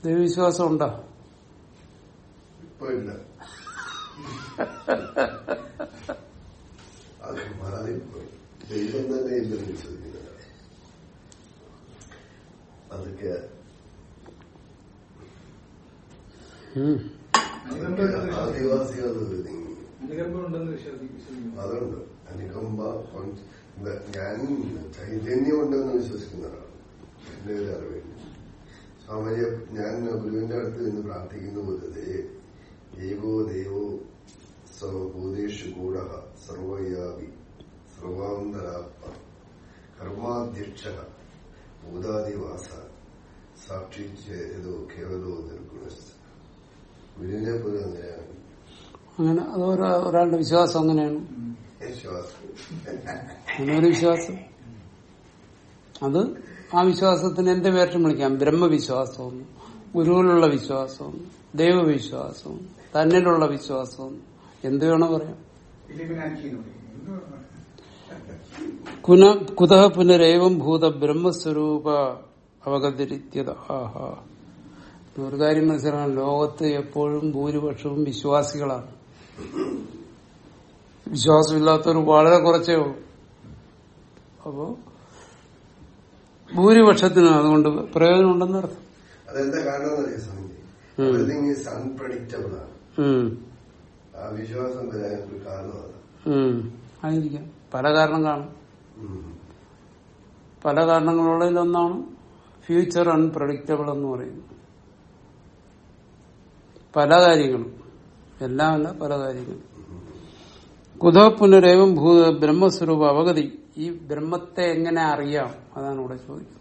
ദൈവവിശ്വാസം ഉണ്ടോ? ദൈവം തന്നെ ഇല്ലെന്ന് വിശ്വസിക്കുന്നില്ല അതൊക്കെ ആദിവാസികൾ അതുണ്ട്. അനുകമ്പ കൊണ്ട് ചൈതന്യം ഉണ്ടെന്ന് വിശ്വസിക്കുന്ന ഒരാളാണ്. എന്റെ ഒരു അറിവില്ല സ്വാമിയെ ഞാൻ ഗുരുവിന്റെ അടുത്ത് നിന്ന് പ്രാർത്ഥിക്കുന്ന പോലെ ദേ- ഏകോ ദേവോ സർവഭൂതേഷു ഗൂഢ സർവയാവി സർവാന്തരാത്മ കർമാധ്യക്ഷ ഭൂതാദിവാസ സാക്ഷി ചേതോ കേവലോ നിർഗുണസ്ഥ. ഗുരുവിനെ പോലെ അങ്ങനെയാണ്. അങ്ങനെ അത് ഒരാളുടെ വിശ്വാസം അങ്ങനെയാണ്. വിശ്വാസം അങ്ങനെ ഒരു വിശ്വാസം. അത് ആ വിശ്വാസത്തിന് എന്ത് പേരിട്ടും വിളിക്കാം. ബ്രഹ്മവിശ്വാസവും ഗുരുവിലുള്ള വിശ്വാസവും ദൈവവിശ്വാസവും തന്നിലുള്ള വിശ്വാസവും. എന്ത് വേണോ പറയാം. കുത പുനരേവം ഭൂത ബ്രഹ്മസ്വരൂപ അവഗതിരിത്യത. ആഹാ. ഒരു കാര്യം മനസ്സിലാക്കാൻ ലോകത്ത് എപ്പോഴും ഭൂരിപക്ഷവും വിശ്വാസികളാണ്. വിശ്വാസമില്ലാത്തവർ വളരെ കുറച്ചേ ഉള്ളൂ. അപ്പോ ഭൂരിപക്ഷത്തിന് അതുകൊണ്ട് പ്രയോജനമുണ്ടെന്ന് അർത്ഥം. അതെന്താ കാരണം എന്നറിയാം സ്വാമി ഉം. എവറിങ് ഈസ് അൺപ്രഡിക്റ്റബിൾ ആണ് ആ വിശ്വാസം വരാൻ ഒരു കാരണമാണ്. ഉം. ആയിരിക്കാം. പല കാരണം കാണും. പല കാരണങ്ങളുള്ളതിൽ ഒന്നാണ് ഫ്യൂച്ചർ അൺപ്രഡിക്റ്റബിൾ എന്ന് പറയുന്നത്. പല കാര്യങ്ങളും. എല്ലാമല്ല പല കാര്യങ്ങളും. കുതോ പുനരേവം ഭൂത ബ്രഹ്മസ്വരൂപ അവഗതി. ഈ ബ്രഹ്മത്തെ എങ്ങനെ അറിയാം? അതാണ് ഇവിടെ ചോദിക്കുന്നത്?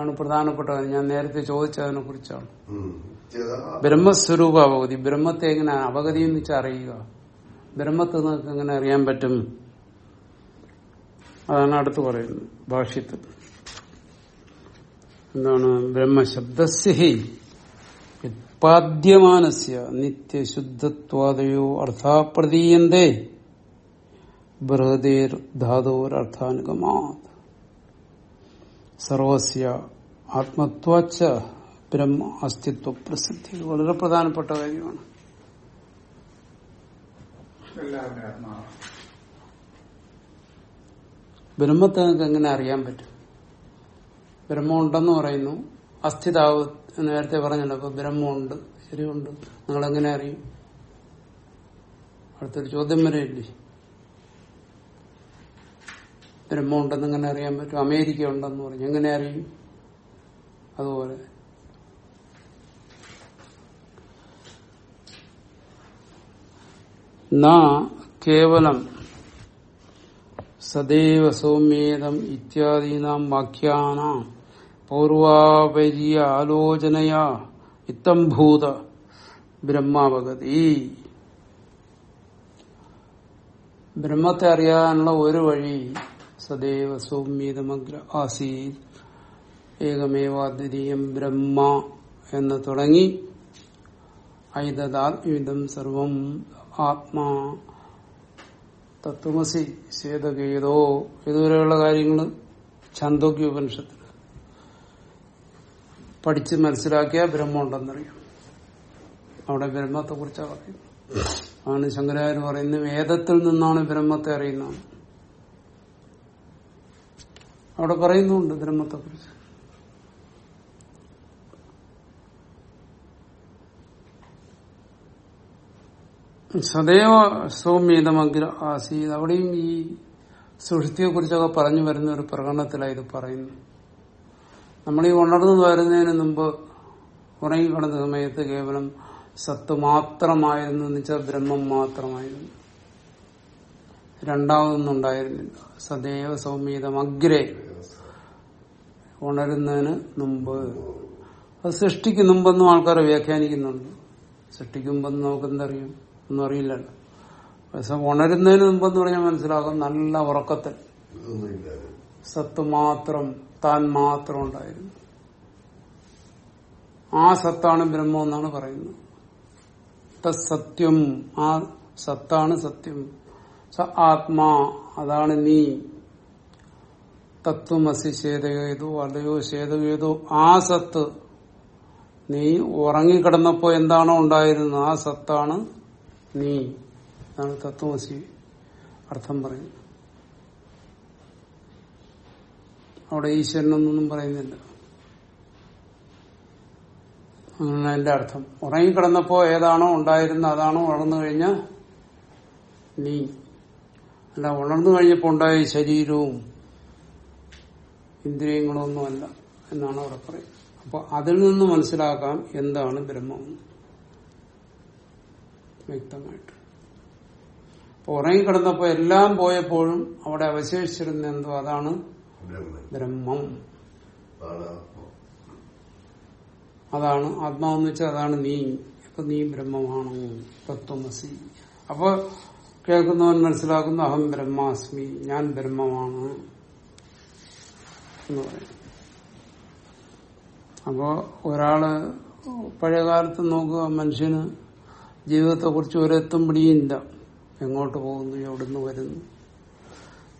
ആണ് പ്രധാനപ്പെട്ട ഞാൻ നേരത്തെ ചോദിച്ചതിനെ കുറിച്ചാണ് ബ്രഹ്മസ്വരൂപ അവഗതി. ബ്രഹ്മത്തെ എങ്ങനെ അവഗതി എന്ന് വെച്ചാൽ അറിയുക. ബ്രഹ്മത്തെ നിങ്ങൾക്ക് എങ്ങനെ അറിയാൻ പറ്റും? അതാണ് അടുത്ത് പറയുന്നത് ഭാഷ്യത്തിൽ. എന്താണ്? ബ്രഹ്മശബ്ദസ്യ ഹി ഉത്പാദ്യമാനസ്യ നിത്യശുദ്ധത്വാദയോ അർത്ഥാപ്രതീയന്തേ ബൃഹദേർ ധാതോരർത്ഥാനുഗമാ സർവസ്യ ആത്മത്വാച്ച ബ്രഹ്മ അസ്തിത്വ പ്രസിദ്ധി. വളരെ പ്രധാനപ്പെട്ട കാര്യമാണ്. ബ്രഹ്മത്തെ നിങ്ങൾക്ക് എങ്ങനെ അറിയാൻ പറ്റും? ബ്രഹ്മം ഉണ്ടെന്ന് പറയുന്നു. അസ്ഥിതാവ് നേരത്തെ പറഞ്ഞല്ലോ. അപ്പൊ ബ്രഹ്മമുണ്ട് ശരിയുണ്ട് നിങ്ങൾ എങ്ങനെ അറിയും? അടുത്തൊരു ചോദ്യം വരെയില്ലേ? ബ്രഹ്മമുണ്ടെന്ന് എങ്ങനെ അറിയാൻ പറ്റും? അമേരിക്ക ഉണ്ടെന്ന് പറഞ്ഞു. എങ്ങനെ അറിയും? അതുപോലെ. കേവലം സദൈവ സൗമ്യേതം ഇത്യാദീനാം വാക്യാനാം. പൗർവാപര്യ ആലോചനയാ. ഇത്തം ഭൂത ബ്രഹ്മാവഗതി ബ്രഹ്മത്തെ അറിയാനുള്ള ഒരു വഴി സദൈവ സൗമ്യതമഗ്ര ആസീത്. ഏകമേവാദ്വിതീയം ബ്രഹ്മ എന്ന് തുടങ്ങി ഐതദാത്മവിധം സർവം ആത്മാ. തത്വമസി സേതഗീതോ ഇതുവരെയുള്ള കാര്യങ്ങൾ ഛാന്തോക്യ ഉപനിഷത്തിൽ പഠിച്ച് മനസ്സിലാക്കിയ ബ്രഹ്മം ഉണ്ടെന്നറിയാം. അവിടെ ബ്രഹ്മത്തെ കുറിച്ചാണ് പറയുന്നത്. ആണ് ശങ്കരാചാര്യ പറയുന്നത് വേദത്തിൽ നിന്നാണ് ബ്രഹ്മത്തെ അറിയുന്നത്. അവിടെ പറയുന്നുണ്ട് ബ്രഹ്മത്തെ കുറിച്ച്. സദൈവ സൗമ്യതമഗ്ര ആസീത്. അവിടെയും ഈ സുഷ്ടിയെ കുറിച്ചൊക്കെ പറഞ്ഞു വരുന്ന ഒരു പ്രകടനത്തിലാണ് ഇത് പറയുന്നു നമ്മൾ ഈ ഉണർന്നു വരുന്നതിന് മുമ്പ് ഉറങ്ങിക്കിടന്ന സമയത്ത് കേവലം സത്ത് മാത്രമായിരുന്നു എന്ന് വെച്ചാൽ ബ്രഹ്മം മാത്രമായിരുന്നു. രണ്ടാമതൊന്നും ഉണ്ടായിരുന്നില്ല സദൈവ സൗമ്യതം അഗ്രേ ഉണരുന്നതിന് മുമ്പ്. അത് സൃഷ്ടിക്ക് മുമ്പെന്നും ആൾക്കാർ വ്യാഖ്യാനിക്കുന്നുണ്ട്. സൃഷ്ടിക്ക് മുമ്പെന്ന് നമുക്ക് എന്തറിയും ഒന്നും അറിയില്ലല്ലോ. പക്ഷെ ഉണരുന്നതിന് മുമ്പെന്ന് പറഞ്ഞാൽ മനസ്സിലാകും നല്ല ഉറക്കത്തിൽ സത്ത് മാത്രം താൻ മാത്രം ഉണ്ടായിരുന്നു. ആ സത്താണ് ബ്രഹ്മം എന്നാണ് പറയുന്നത്. സത്യം ആ സത്താണ് സത്യം. സ ആത്മാ അതാണ് നീ. തത്വമസി ശേതകേതു അല്ലയോ ശേതകേതു ആ സത്ത്. നീ ഉറങ്ങിക്കിടന്നപ്പോ എന്താണോ ഉണ്ടായിരുന്നത്? ആ സത്താണ് നീ. അതാണ് തത്വമസി അർത്ഥം പറയുന്നത്. അവിടെ ഈശ്വരനൊന്നും പറയുന്നില്ല. അങ്ങനെ അതിന്റെ അർത്ഥം. ഉറങ്ങിക്കിടന്നപ്പോ ഏതാണോ ഉണ്ടായിരുന്നത് അതാണോ വളർന്നു കഴിഞ്ഞ നീ. അല്ല വളർന്നു കഴിഞ്ഞപ്പോ ഉണ്ടായ ശരീരവും ഇന്ദ്രിയങ്ങളും ഒന്നുമല്ല എന്നാണ് അവിടെ പറയുന്നത്. അപ്പൊ അതിൽ നിന്ന് മനസ്സിലാക്കാം എന്താണ് ബ്രഹ്മം? വ്യക്തമായിട്ട്. അപ്പൊ ഉറങ്ങിക്കിടന്നപ്പോ എല്ലാം പോയപ്പോഴും അവിടെ അവശേഷിച്ചിരുന്ന എന്തോ അതാണ് ബ്രഹ്മം. അതാണ് ആത്മാവെന്ന് വെച്ചാൽ അതാണ് നീ. അപ്പൊ നീ ബ്രഹ്മമാണ്. തത്വമസി. അപ്പൊ കേൾക്കുന്നവൻ മനസ്സിലാക്കുന്നു അഹം ബ്രഹ്മാസ്മി. ഞാൻ ബ്രഹ്മമാണ്. എന്ന് പറയും. അപ്പോ ഒരാൾ പഴയകാലത്ത് നോക്കുക മനുഷ്യന് ജീവിതത്തെ കുറിച്ച് ഒരെത്തും പിടിയില്ല. എങ്ങോട്ട് പോകുന്നു എവിടുന്ന് വരുന്നു.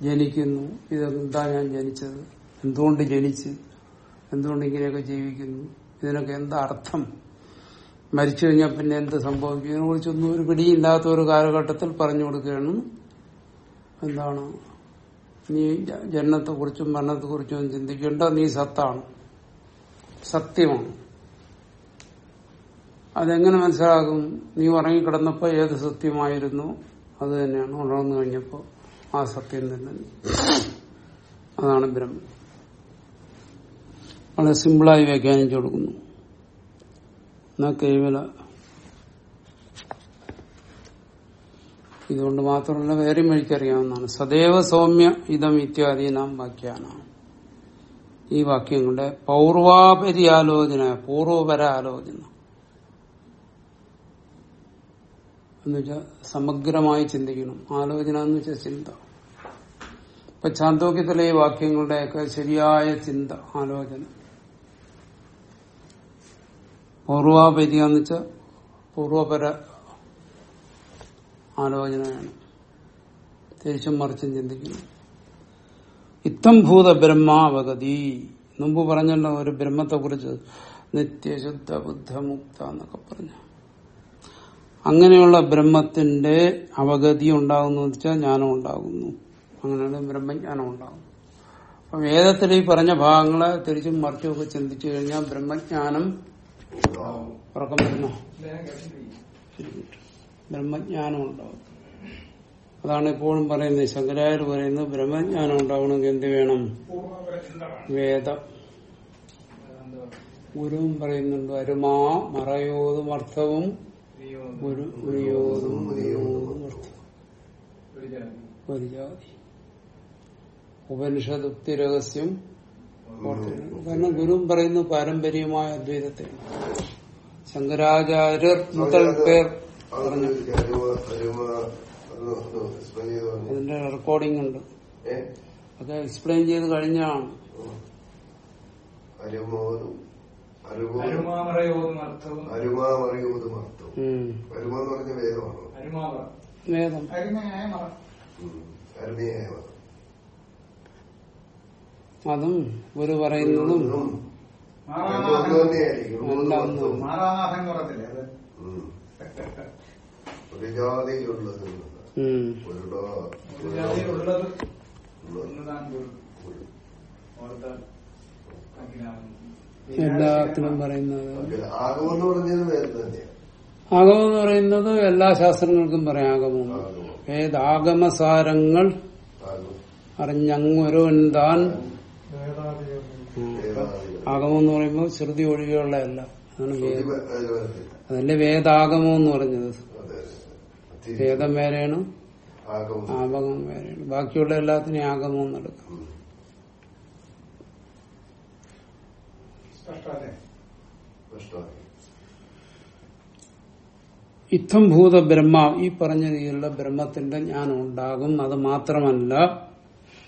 ജനിക്കുന്നു. ഇതെന്താ ഞാൻ ജനിച്ചത്? എന്തുകൊണ്ട് ജനിച്ച്? എന്തുകൊണ്ട് ഇങ്ങനെയൊക്കെ ജീവിക്കുന്നു? ഇതിനൊക്കെ എന്താ അർത്ഥം? മരിച്ചു കഴിഞ്ഞാൽ പിന്നെ എന്ത് സംഭവിക്കും? ഇതിനെ കുറിച്ചൊന്നും ഒരു പിടിയില്ലാത്ത ഒരു കാലഘട്ടത്തിൽ പറഞ്ഞു കൊടുക്കുകയാണ്. എന്താണ്? നീ ജനനത്തെക്കുറിച്ചും മരണത്തെക്കുറിച്ചും ചിന്തിക്കേണ്ട നീ സത്താണ്. സത്യമാണ്. അതെങ്ങനെ മനസ്സിലാകും? നീ ഉറങ്ങിക്കിടന്നപ്പോ ഏത് സത്യമായിരുന്നു? അത് തന്നെയാണ്. ഉണർന്നു കഴിഞ്ഞപ്പോ. ആ സത്യം തന്നെ. അതാണ് ബ്രഹ്മം. വളരെ സിമ്പിളായി വ്യാഖ്യാനിച്ചു കൊടുക്കുന്നു. എന്നാ കേവല. ഇതുകൊണ്ട് മാത്രമല്ല വേറെയും വഴിക്കറിയാവുന്നതാണ് സദൈവ സൗമ്യ ഇതം ഇത്യാദി നാം വാക്യാന. ഈ വാക്യങ്ങളുടെ പൗർവാപരി ആലോചന പൂർവപര ആലോചന എന്നുവെച്ചാൽ സമഗ്രമായി ചിന്തിക്കണം. ആലോചന എന്ന് വെച്ചാൽ ചിന്ത. ഇപ്പൊ ചാന്തോക്യത്തിലെ ഈ വാക്യങ്ങളുടെയൊക്കെ ശരിയായ ചിന്ത ആലോചന. പൂർവാപരി എന്ന് വെച്ചാൽ പൂർവപര ആലോചനയാണ്. തിരിച്ചും മറിച്ചും ചിന്തിക്കുന്നു. ഇത്തം ഭൂത ബ്രഹ്മാവഗതി. മുമ്പ് പറഞ്ഞല്ലോ ഒരു ബ്രഹ്മത്തെ കുറിച്ച് നിത്യശുദ്ധ ബുദ്ധമുക്ത എന്നൊക്കെ പറഞ്ഞു. അങ്ങനെയുള്ള ബ്രഹ്മത്തിന്റെ അവഗതി ഉണ്ടാകുന്നു വെച്ചാൽ ജ്ഞാനം ഉണ്ടാകുന്നു. അങ്ങനെയാണ് ബ്രഹ്മജ്ഞാനം ഉണ്ടാകും അപ്പൊ വേദത്തിൽ ഈ പറഞ്ഞ ഭാഗങ്ങളെ തിരിച്ചും മറിച്ചുമൊക്കെ ചിന്തിച്ചു കഴിഞ്ഞാൽ ബ്രഹ്മജ്ഞാനം. ഉറക്കം വരുന്നു ബ്രഹ്മജ്ഞാനം ഉണ്ടാവും അതാണ് ഇപ്പോഴും പറയുന്നത് ശങ്കരായർ പറയുന്നത് ബ്രഹ്മജ്ഞാനം ഉണ്ടാവണമെങ്കിൽ എന്ത് വേണം വേദം ഗുരുവും പറയുന്നുണ്ട് അരുമാ മറയോതും അർത്ഥവും. ഗുരു ഗുരുയോതും ഗുരുയോതും അർത്ഥവും ഒരു ജാതി. ഉപനിഷദുക്തി രഹസ്യം. കാരണം ഗുരുവും പറയുന്നു പാരമ്പര്യമായ അദ്വൈതത്തെ. ശങ്കരാചാര്യർ മുതൽ പേർ അത് പറഞ്ഞു. അതിന്റെ റെക്കോർഡിംഗ് ഉണ്ട്? അത് എക്സ്പ്ലെയിൻ ചെയ്ത് കഴിഞ്ഞാണ്. ഉം. അത്. ഒരു ജാതിയിലുള്ളത് അജ്ഞാനം. എല്ലാത്തിനും പറയുന്നത്. പറഞ്ഞത് ആഗമം എന്ന് പറയുന്നത് എല്ലാ ശാസ്ത്രങ്ങൾക്കും പറയാം ആഗമം. ഏത് ഏതാഗമസാരങ്ങൾ ആഗമം. അറിഞ്ഞങ്ങൊരുവൻ താൻ. ആഗമം എന്ന് പറയുമ്പോൾ ശ്രുതി ഒഴികെയുള്ള അല്ല അതാണ് വേദം. അതല്ലേ വേദാഗമം എന്ന് പറഞ്ഞത് വേദം വേറെയാണ്. ആഗമം. ആപകം വേറെയാണ്. ബാക്കിയുള്ള എല്ലാത്തിനും ആഗമം എന്നെടുക്കാം ഇത്തം ഭൂത ബ്രഹ്മ. ഈ പറഞ്ഞ രീതിയിലുള്ള ബ്രഹ്മത്തിന്റെ ജ്ഞാനം ഉണ്ടാകും. അത് മാത്രമല്ല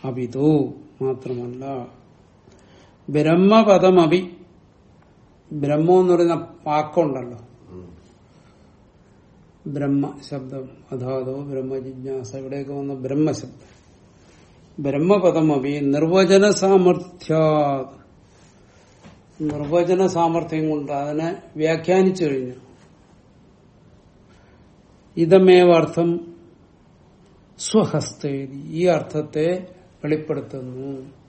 അഭിതു മാത്രമല്ല. ബ്രഹ്മപദമഭി ബ്രഹ്മം എന്ന് പറയുന്ന വാക്കുണ്ടല്ലോ. ബ്രഹ്മ ശബ്ദം അതാതോ ബ്രഹ്മ ജിജ്ഞാസ ഇവിടെയൊക്കെ വന്ന ബ്രഹ്മശബ്ദം. ബ്രഹ്മപദമഭി നിർവചന സാമർഥ്യ നിർവചന സാമർഥ്യം കൊണ്ട് അതിനെ വ്യാഖ്യാനിച്ചു കഴിഞ്ഞു. ഇതമേവ അർത്ഥം സ്വഹസ്തേതി. ഈ അർത്ഥത്തെ വെളിപ്പെടുത്തുന്നു.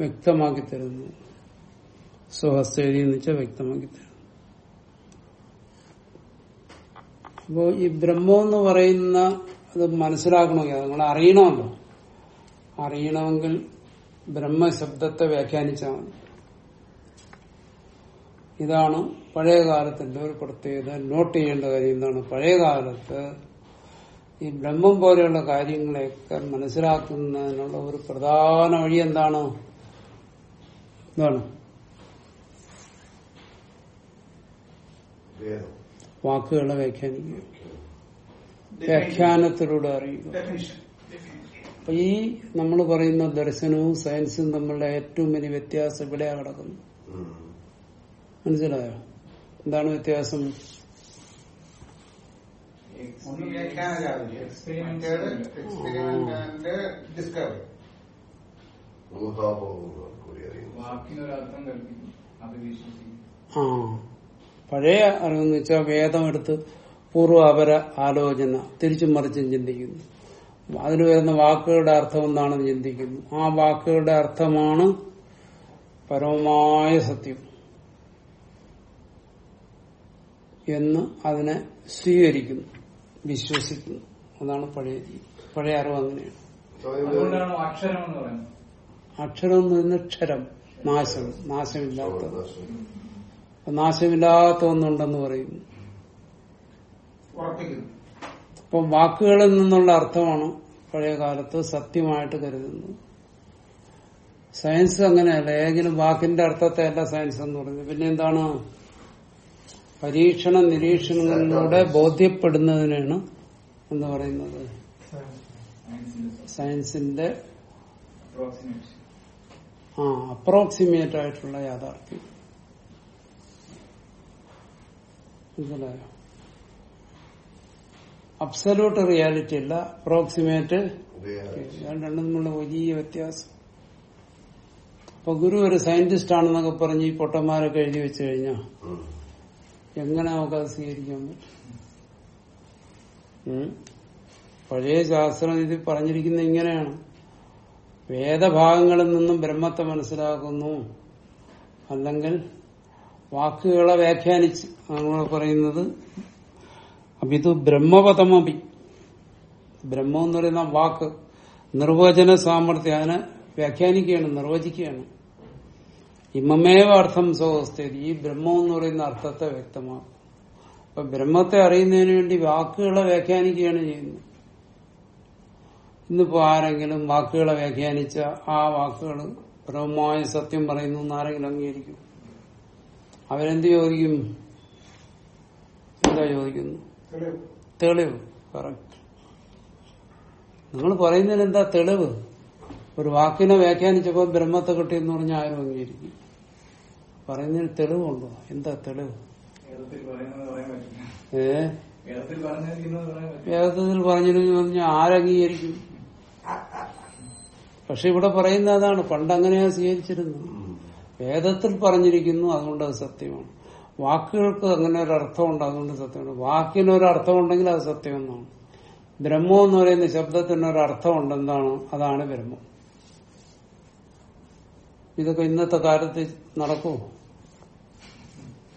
വ്യക്തമാക്കി തരുന്നു സ്വഹസ്തേതി എന്ന് വെച്ചാൽ വ്യക്തമാക്കി തരുന്നു അപ്പോ ഈ ബ്രഹ്മം എന്ന് പറയുന്ന അത് മനസ്സിലാക്കണമെങ്കിൽ നിങ്ങൾ അറിയണമല്ലോ. അറിയണമെങ്കിൽ ബ്രഹ്മശബ്ദത്തെ വ്യാഖ്യാനിച്ചാൽ മതി. ഇതാണ് പഴയ കാലത്തിന്റെ ഒരു പ്രത്യേകത. നോട്ട് ചെയ്യേണ്ട കാര്യം എന്താണ് പഴയ കാലത്ത് ഈ ബ്രഹ്മം പോലെയുള്ള കാര്യങ്ങളെയൊക്കെ മനസ്സിലാക്കുന്നതിനുള്ള ഒരു പ്രധാന വഴി എന്താണ്? എന്താണ്? വാക്കുകളെ വ്യാഖ്യാനിക്കുക. വ്യാഖ്യാനത്തിലൂടെ അറിയുക. അപ്പൊ ഈ നമ്മൾ പറയുന്ന ദർശനവും സയൻസും തമ്മിലുള്ള ഏറ്റവും വലിയ വ്യത്യാസം ഇവിടെയാണ് കിടക്കുന്നത്. ഉം. മനസ്സിലായോ? എന്താണ് വ്യത്യാസം. എക്സ്പെരിമെന്റ് ഡിസ്കവറി കൂടി ആ. പഴയ അറിവെന്ന് വെച്ചാൽ വേദം എടുത്ത് പൂർവ അപര ആലോചന തിരിച്ചും മറിച്ചും ചിന്തിക്കുന്നു. അതിന് വരുന്ന വാക്കുകളുടെ അർത്ഥം എന്താണെന്ന് ചിന്തിക്കുന്നു. ആ വാക്കുകളുടെ അർത്ഥമാണ് പരമമായ സത്യം എന്ന് അതിനെ സ്വീകരിക്കുന്നു വിശ്വസിക്കുന്നു. അതാണ് പഴയ രീതി. പഴയ അറിവ് അങ്ങനെയാണ്. അതുകൊണ്ടാണ് അക്ഷരം എന്ന് പറയുന്നത്. അക്ഷരം എന്ന് പറയുന്നത് ക്ഷരം നാശം നാശമില്ലാത്ത നാശമില്ലാത്ത ഒന്നുണ്ടെന്ന് പറയുന്നു അപ്പൊ വാക്കുകളിൽ നിന്നുള്ള അർത്ഥമാണ് പഴയ കാലത്ത് സത്യമായിട്ട് കരുതുന്നത്. സയൻസ് അങ്ങനെയല്ല. ഏതെങ്കിലും വാക്കിന്റെ അർത്ഥത്തെ അല്ല സയൻസ് എന്ന് പറയുന്നത്. പിന്നെ എന്താണ്? പരീക്ഷണ നിരീക്ഷണങ്ങളിലൂടെ ബോധ്യപ്പെടുന്നതിനാണ് എന്ന് പറയുന്നത്. സയൻസിന്റെ ആ അപ്രോക്സിമേറ്റ് ആയിട്ടുള്ള യാഥാർത്ഥ്യം. മനസ്സിലായോ? അബ്സലൂട്ട് റിയാലിറ്റി അല്ല അപ്രോക്സിമേറ്റ് രണ്ടെണ്ണമുള്ള രണ്ടും തമ്മിലുള്ള വലിയ വ്യത്യാസം. അപ്പൊ ഗുരു ഒരു സയന്റിസ്റ്റ് ആണെന്നൊക്കെ പറഞ്ഞ് ഈ പൊട്ടന്മാരൊക്കെ എഴുതി വെച്ചു കഴിഞ്ഞാ എങ്ങനെ എങ്ങനെ നമുക്കത് സ്വീകരിക്കാൻ പറ്റും? പഴയ ശാസ്ത്രം ഇത് പറഞ്ഞിരിക്കുന്നത് ഇങ്ങനെയാണ്. വേദഭാഗങ്ങളിൽ നിന്നും ബ്രഹ്മത്തെ മനസ്സിലാക്കുന്നു. അല്ലെങ്കിൽ വാക്കുകളെ വ്യാഖ്യാനിച്ച് നമ്മൾ പറയുന്നത് അഭിതു ബ്രഹ്മപദമപി. ബ്രഹ്മം എന്ന് പറയുന്ന വാക്ക് നിർവചന സാമർഥ്യം അതിനെ വ്യാഖ്യാനിക്കുകയാണ് നിർവചിക്കുകയാണ്. ഇമമേവ അർത്ഥം സ്വസ്ഥിതി ഈ ബ്രഹ്മം എന്ന് പറയുന്ന അർത്ഥത്തെ വ്യക്തമാക്കും അപ്പൊ ബ്രഹ്മത്തെ അറിയുന്നതിന് വേണ്ടി വാക്കുകളെ വ്യാഖ്യാനിക്കുകയാണ് ചെയ്യുന്നത്. ഇന്നിപ്പോ ആരെങ്കിലും വാക്കുകളെ വ്യാഖ്യാനിച്ച ആ വാക്കുകൾ ബ്രഹ്മമായ സത്യം പറയുന്നു എന്ന് ആരെങ്കിലും അംഗീകരിക്കും? അവരെന്ത് ചോദിക്കും? എന്താ ചോദിക്കുന്നു? തെളിവ്. കറക്റ്റ് നിങ്ങൾ പറയുന്നതിന് എന്താ തെളിവ്? ഒരു വാക്കിനെ വ്യാഖ്യാനിച്ചപ്പോ ബ്രഹ്മത്തെ കിട്ടിയെന്ന് പറഞ്ഞാൽ ആരും അംഗീകരിക്കും പറയുന്നതിന് തെളിവുണ്ടോ? എന്താ തെളിവ്? ഏ? വേദത്തിൽ പറഞ്ഞിരിക്കുന്നു വേദത്തിൽ പറഞ്ഞിരുന്നു പറഞ്ഞാൽ ആരംഗീകരിക്കും? പക്ഷെ ഇവിടെ പറയുന്ന അതാണ് പണ്ട് അങ്ങനെയാ സ്വീകരിച്ചിരുന്നു വേദത്തിൽ പറഞ്ഞിരിക്കുന്നു അതുകൊണ്ട് അത് സത്യമാണ്. വാക്കുകൾക്ക് അങ്ങനെ ഒരു അർത്ഥമുണ്ട് അതുകൊണ്ട് സത്യമാണ്. വാക്കിന് ഒരു അർത്ഥമുണ്ടെങ്കിൽ അത് സത്യമെന്നാണ്. ബ്രഹ്മം എന്ന് പറയുന്ന ശബ്ദത്തിന് ഒരു അർത്ഥമുണ്ട് എന്താണ്? അതാണ് ബ്രഹ്മം. ഇതൊക്കെ ഇന്നത്തെ കാലത്ത് നടക്കൂ?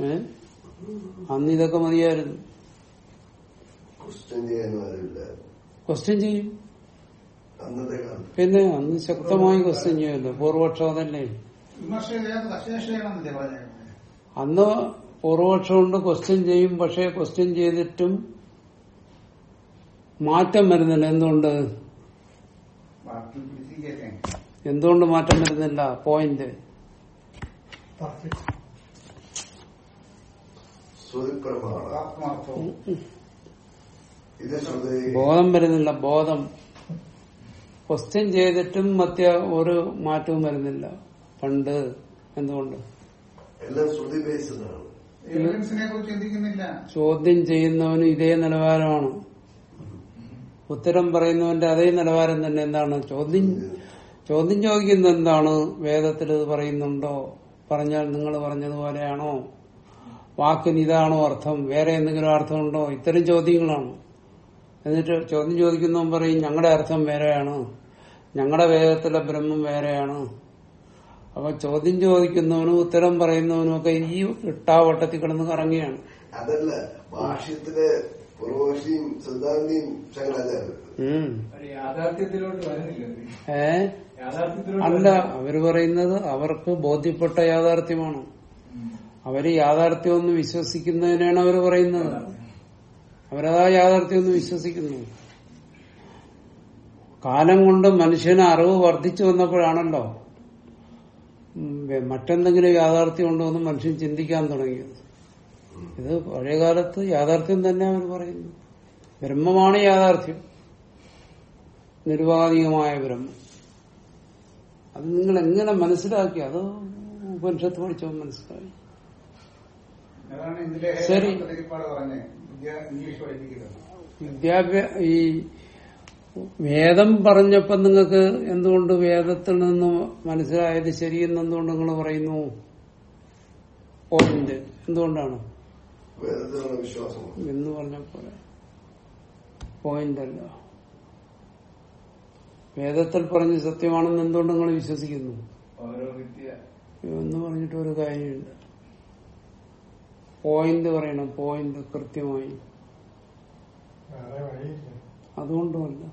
ഏ? അന്ന് ഇതൊക്കെ മതിയായിരുന്നു. ക്വസ്റ്റ്യൻ ചെയ്യും. പിന്നെ അന്ന് ശക്തമായി ക്വസ്റ്റ്യൻ ചെയ്യുമല്ലോ. പൂർവപക്ഷം അതല്ലേ? അന്ന് പൂർവപക്ഷം കൊണ്ട് ക്വസ്റ്റ്യൻ ചെയ്യും പക്ഷെ ക്വസ്റ്റ്യൻ ചെയ്തിട്ടും മാറ്റം വരുന്നില്ല. എന്തുകൊണ്ട്? എന്തുകൊണ്ട് മാറ്റം വരുന്നില്ല? പോയിന്റ് ബോധം വരുന്നില്ല. ബോധം. ക്വസ്റ്റ്യൻ ചെയ്തിട്ടും മധ്യ ഒരു മാറ്റവും വരുന്നില്ല. പണ്ട് എന്തുകൊണ്ട്? ചോദ്യം ചെയ്യുന്നവന് ഇതേ നിലവാരമാണ്. ഉത്തരം പറയുന്നവന്റെ അതേ നിലവാരം തന്നെ എന്താണ്? ചോദ്യം ചോദ്യം ചോദിക്കുന്നത് എന്താണ്? വേദത്തിൽ ഇത് പറയുന്നുണ്ടോ? പറഞ്ഞാൽ നിങ്ങൾ പറഞ്ഞതുപോലെയാണോ? വാക്കിന് ഇതാണോ അർത്ഥം? വേറെ എന്തെങ്കിലും അർത്ഥമുണ്ടോ? ഇത്തരം ചോദ്യങ്ങളാണ്. എന്നിട്ട് ചോദ്യം ചോദിക്കുന്നവൻ പറയും ഞങ്ങളുടെ അർത്ഥം വേറെയാണ്. ഞങ്ങളുടെ വേദത്തിലെ ബ്രഹ്മം വേറെയാണ്. അപ്പൊ ചോദ്യം ചോദിക്കുന്നവനും ഉത്തരം പറയുന്നവനും ഒക്കെ ഈ ഇട്ടാവട്ടത്തിൽ കിടന്ന് കറങ്ങിയാണ്. അതല്ല ഭാഷ്യത്തിലെ പൂർവപക്ഷിയും സിദ്ധാന്തിയും. ഏ? അല്ല അവർ പറയുന്നത് അവർക്ക് ബോധ്യപ്പെട്ട യാഥാർത്ഥ്യമാണ്. അവർ യാഥാർത്ഥ്യം ഒന്ന് വിശ്വസിക്കുന്നതിനാണ് അവർ പറയുന്നത്. അവരതാ യാഥാർത്ഥ്യം ഒന്ന് വിശ്വസിക്കുന്നു. കാലം കൊണ്ട് മനുഷ്യന് അറിവ് വർദ്ധിച്ചു വന്നപ്പോഴാണല്ലോ. മറ്റെന്തെങ്കിലും യാഥാർത്ഥ്യം ഉണ്ടോ എന്ന് മനുഷ്യൻ ചിന്തിക്കാൻ തുടങ്ങിയത് ഇത് പഴയകാലത്ത് യാഥാർത്ഥ്യം തന്നെ അവർ പറയുന്നു. ബ്രഹ്മമാണ് യാഥാർത്ഥ്യം. നിരുപാധികമായ ബ്രഹ്മം. അത് നിങ്ങൾ എങ്ങനെ മനസ്സിലാക്കി? അത് ഉപനിഷത്ത് പഠിച്ചോ മനസ്സിലായി. ശരി. വിദ്യാഭ്യാസ ഈ വേദം പറഞ്ഞപ്പോ നിങ്ങൾക്ക് എന്തുകൊണ്ട് വേദത്തിൽ നിന്ന് മനസ്സിലായത് ശരിയെന്ന് എന്തുകൊണ്ട് നിങ്ങൾ പറയുന്നു? പോയിന്റ് എന്തുകൊണ്ടാണ്? എന്ന് പറഞ്ഞപ്പോ പോയിന്റ് അല്ല. വേദത്തിൽ പറഞ്ഞ് സത്യമാണെന്ന് എന്തുകൊണ്ട് നിങ്ങൾ വിശ്വസിക്കുന്നു? എന്ന് പറഞ്ഞിട്ട് ഒരു കാര്യമില്ല പോയിന്റ് പറയണം. പോയിന്റ് കൃത്യമായി. അതുകൊണ്ടുമല്ല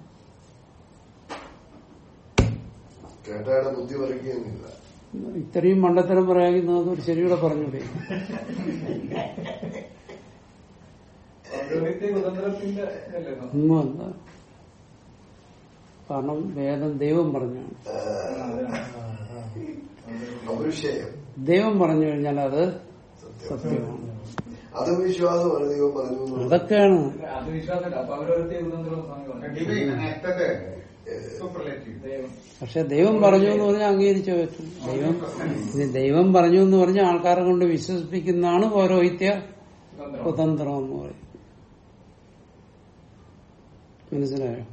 കേട്ടയുടെ ബുദ്ധി പറിക്കുന്നില്ല ഇത്രയും മണ്ടത്തരം പറയാമെങ്കിൽ ഒരു ശരിയുടെ പറഞ്ഞൂടെ? ഒന്നുമല്ല കാരണം വേദം ദൈവം പറഞ്ഞാണ്. ദൈവം പറഞ്ഞു കഴിഞ്ഞാൽ അത് സത്യമാണ്. അത് വിശ്വാസമാണ് ദൈവം പറഞ്ഞു. അതൊക്കെയാണ്. പക്ഷെ ദൈവം പറഞ്ഞു എന്ന് പറഞ്ഞാൽ അംഗീകരിച്ചു പറ്റും ദൈവം ഇനി ദൈവം പറഞ്ഞു എന്ന് പറഞ്ഞ ആൾക്കാരെ കൊണ്ട് വിശ്വസിപ്പിക്കുന്നതാണ് പൗരോഹിത്യ കുതന്ത്രം കുതന്ത്രം എന്ന് പറയും. മനസ്സിലായോ?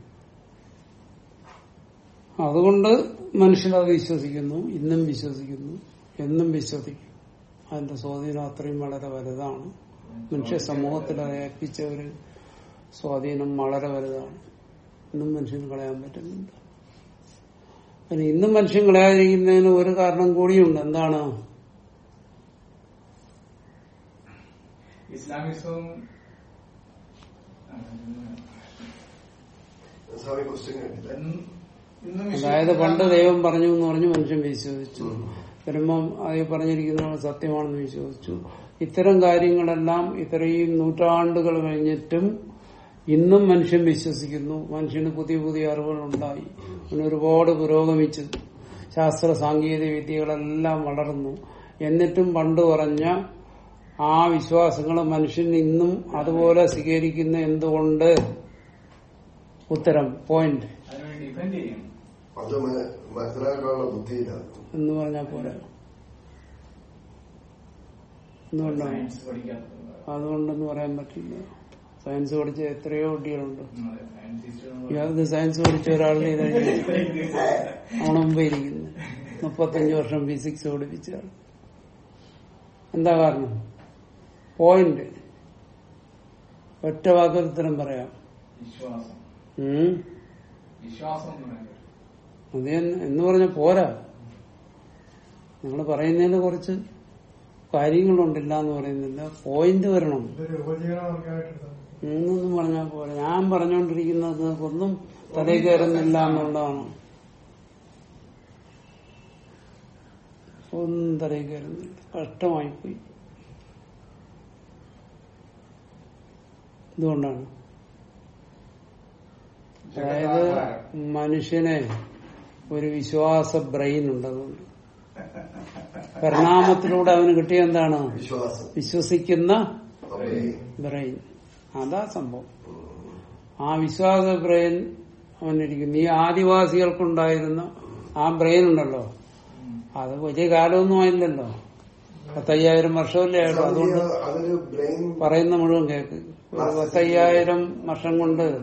അതുകൊണ്ട് മനുഷ്യരത് വിശ്വസിക്കുന്നു ഇന്നും വിശ്വസിക്കുന്നു എന്നും വിശ്വസിക്കും. അതിന്റെ സ്വാധീനം അത്രയും വളരെ വലുതാണ്. മനുഷ്യ സമൂഹത്തിൽ അയപ്പിച്ച ഒരു സ്വാധീനം വളരെ വലുതാണ്. ഇന്നും മനുഷ്യന് കളയാൻ പറ്റുന്നുണ്ട്. പിന്നെ ഇന്നും മനുഷ്യൻ കളയാതിരിക്കുന്നതിന് ഒരു കാരണം കൂടിയുണ്ട്. എന്താണ്? ഇസ്ലാമിസവും അതായത് പണ്ട് ദൈവം പറഞ്ഞു എന്ന് പറഞ്ഞു മനുഷ്യൻ വിശ്വസിച്ചു. വരുമ്പം അത് പറഞ്ഞിരിക്കുന്നത് സത്യമാണെന്ന് വിശ്വസിച്ചു. ഇത്തരം കാര്യങ്ങളെല്ലാം ഇത്രയും നൂറ്റാണ്ടുകൾ കഴിഞ്ഞിട്ടും ഇന്നും മനുഷ്യൻ വിശ്വസിക്കുന്നു. മനുഷ്യന് പുതിയ പുതിയ അറിവുകൾ ഉണ്ടായി അവന് ഒരുപാട് പുരോഗമിച്ചു. ശാസ്ത്ര സാങ്കേതിക വിദ്യകളെല്ലാം വളർന്നു. എന്നിട്ടും പണ്ട് പറഞ്ഞ ആ വിശ്വാസങ്ങൾ മനുഷ്യൻ ഇന്നും അതുപോലെ സ്വീകരിക്കുന്ന എന്തുകൊണ്ട്? ഉത്തരം പോയിന്റ് എന്ന് പറഞ്ഞാൽ പോലെ എന്തുകൊണ്ടാണ് അതുകൊണ്ടെന്ന് പറയാൻ പറ്റില്ല. സയൻസ് പഠിച്ച എത്രയോ കുട്ടികളുണ്ട്. സയൻസ് ഹിസ്റ്ററി ഇയാൾക്ക് സയൻസ് പഠിച്ച ഒരാളുടെ ഇതായി അവണ ഇരിക്കുന്നു മുപ്പത്തഞ്ച് വർഷം ഫിസിക്സ് പഠിപ്പിച്ച എന്താ കാരണം? പോയിന്റ് ഒറ്റ വാക്കിൽ ഉത്തരം പറയാം. വിശ്വാസം. ഉം. വിശ്വാസം എന്ന് പറയുന്നത്. അത് എന്ന് എന്ന് പറഞ്ഞ പോരാ. നിങ്ങൾ പറയുന്നതിന് കുറച്ച് കാര്യങ്ങളുണ്ടില്ല എന്ന് പറയുന്നില്ല. പോയിന്റ് വരണം. ഇന്നൊന്നും എന്നൊന്നും പറഞ്ഞാൽ പോലെ ഞാൻ പറഞ്ഞുകൊണ്ടിരിക്കുന്നത് ഒന്നും തലയിൽ കയറുന്നില്ല എന്നുള്ളതാണ്. ഒന്നും തലയിൽ കയറുന്നില്ല. കഷ്ടമായി പോയി എന്തുകൊണ്ടാണ് അതായത് മനുഷ്യനെ ഒരു വിശ്വാസ ബ്രെയിൻ ഉണ്ട് അതുകൊണ്ട് [LAUGHS] പരിണാമത്തിലൂടെ അവന് കിട്ടിയ എന്താണ്? വിശ്വാസം. വിശ്വസിക്കുന്ന. ബ്രെയിൻ. അതാ സംഭവം. ആ വിശ്വാസ ബ്രെയിൻ അവനിരിക്കുന്നു. ഈ ആദിവാസികൾക്കുണ്ടായിരുന്ന ആ ബ്രെയിൻ ഉണ്ടല്ലോ. അത് വലിയ കാലമൊന്നും ആയില്ലല്ലോ. പത്തയ്യായിരം വർഷമല്ലേ ആയുള്ളൂ. അതുകൊണ്ട് പറയുന്ന മുഴുവൻ കേക്ക്. പത്തയ്യായിരം വർഷം കൊണ്ട്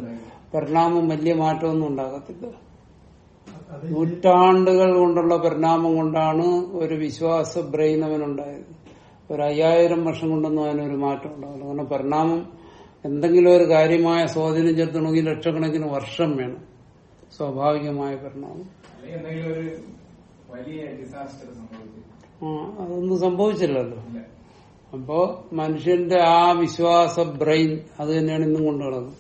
പരിണാമം വലിയ മാറ്റമൊന്നും ഉണ്ടാകത്തില്ല. നൂറ്റാണ്ടുകൾ കൊണ്ടുള്ള പരിണാമം കൊണ്ടാണ് ഒരു വിശ്വാസ ബ്രെയിൻ അവനുണ്ടായത്. ഒരു അയ്യായിരം വർഷം കൊണ്ടൊന്നും അതിനൊരു മാറ്റം ഉണ്ടാവില്ല. കാരണം പരിണാമം എന്തെങ്കിലും ഒരു കാര്യമായ സ്വാധീനം ചെലുത്തണമെങ്കിൽ ലക്ഷക്കണക്കിന് വർഷം വേണം. സ്വാഭാവികമായ പരിണാമം. ആ അതൊന്നും സംഭവിച്ചില്ലല്ലോ. അപ്പോ മനുഷ്യന്റെ ആ വിശ്വാസ ബ്രെയിൻ അത് തന്നെയാണ് ഇന്നും കൊണ്ടു നടക്കുന്നത്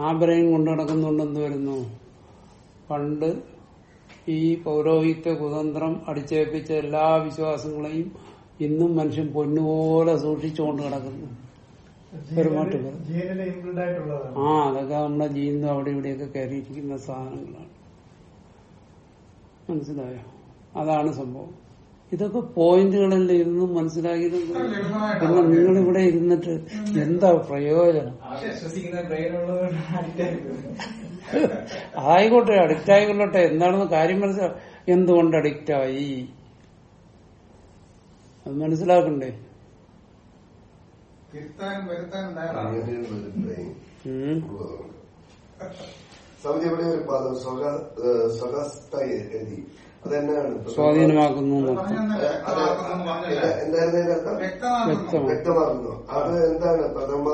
ആ ബ്രെയിൻ കൊണ്ടു നടക്കുന്നുണ്ടെന്ന് വരുന്നു? പണ്ട് ഈ പൗരോഹിത്യ കുതന്ത്രം അടിച്ചേൽപ്പിച്ച എല്ലാ വിശ്വാസങ്ങളെയും ഇന്നും മനുഷ്യൻ പൊന്നുപോലെ സൂക്ഷിച്ചുകൊണ്ട് കിടക്കുന്നു. ആ അതൊക്കെ നമ്മുടെ ജീവിതം അവിടെ ഇവിടെയൊക്കെ കയറിയിരിക്കുന്ന സാധനങ്ങളാണ്. മനസ്സിലായോ? അതാണ് സംഭവം. ഇതൊക്കെ പോയിന്റുകളല്ലേ ഇതൊന്നും മനസ്സിലാക്കി പിന്നെ നിങ്ങൾ ഇവിടെ ഇരുന്നിട്ട് എന്താ പ്രയോജനം? ആയിക്കോട്ടെ അഡിക്റ്റ് ആയിക്കൊള്ളട്ടെ. എന്താണെന്ന് കാര്യം മനസ്സിലാ എന്തുകൊണ്ട് അഡിക്റ്റ് ആയി? അത് മനസ്സിലാക്കണ്ടേ? എഴുതി. സ്വാധീനമാക്കുന്നു വ്യക്തമാകുന്നു വ്യക്തമാക്കുന്നു. അത് എന്താണ്? പ്രഥമ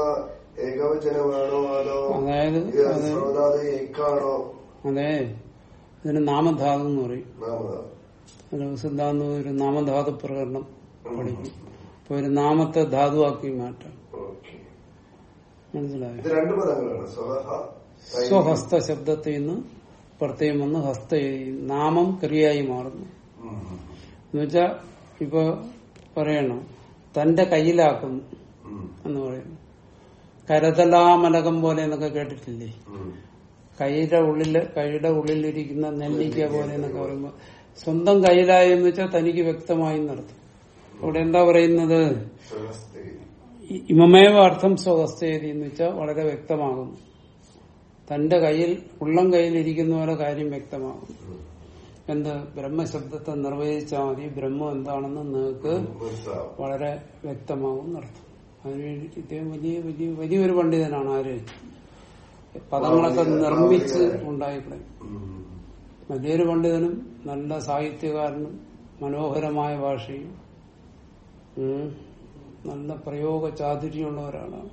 ഏകവചനമാണോ അതോ അതായത് അത് ശ്രോതാത് ഏക്കാണോ അതെ. ഇതിന് നാമധാതു എന്ന് പറയും. ഒരു സിദ്ധാന്തം ഒരു നാമധാതു പ്രകടനം പഠിക്കും. അപ്പൊ ഒരു നാമത്തെ ധാതുവാക്കി മാറ്റാം. മനസ്സിലായോ? സ്വഹസ്ത ശബ്ദത്തിൽ നിന്ന് പ്രത്യേകം വന്ന് ഹസ്ത. നാമം ക്രിയയായി മാറുന്നു. എന്നുവെച്ചാ ഇപ്പൊ പറയണം തന്റെ കയ്യിലാക്കുന്നു എന്ന് പറയുന്നു കരതലാമലകം പോലെ എന്നൊക്കെ കേട്ടിട്ടില്ലേ? കൈയുടെ ഉള്ളിൽ കൈയുടെ ഉള്ളിലിരിക്കുന്ന നെല്ലിക്ക പോലെ എന്നൊക്കെ പറയുമ്പോ സ്വന്തം കയ്യിലായി എന്ന് വെച്ചാൽ തനിക്ക് വ്യക്തമായി നടത്തും. അവിടെ എന്താ പറയുന്നത്? ഇമമേവ അർത്ഥം സ്വഹസ്തേതി എന്ന് വെച്ചാൽ വളരെ വ്യക്തമാകുന്നു. തന്റെ കയ്യിൽ ഉള്ളം കയ്യിൽ ഇരിക്കുന്ന പോലെ കാര്യം വ്യക്തമാകും എന്ത്? ബ്രഹ്മശബ്ദത്തെ നിർവചിച്ചാൽ മതി. ബ്രഹ്മം എന്താണെന്ന് നിങ്ങൾക്ക് വളരെ വ്യക്തമാകും എന്നർത്ഥം. അതിനുവേണ്ടി ഇദ്ദേഹം വലിയ വലിയ വലിയൊരു പണ്ഡിതനാണ് ആര്? പദങ്ങളൊക്കെ നിർമ്മിച്ച് ഉണ്ടായിക്കളെ വലിയൊരു പണ്ഡിതനും നല്ല സാഹിത്യകാരനും മനോഹരമായ ഭാഷയും നല്ല പ്രയോഗ ചാതുര്യമുള്ള ഒരാളാണ്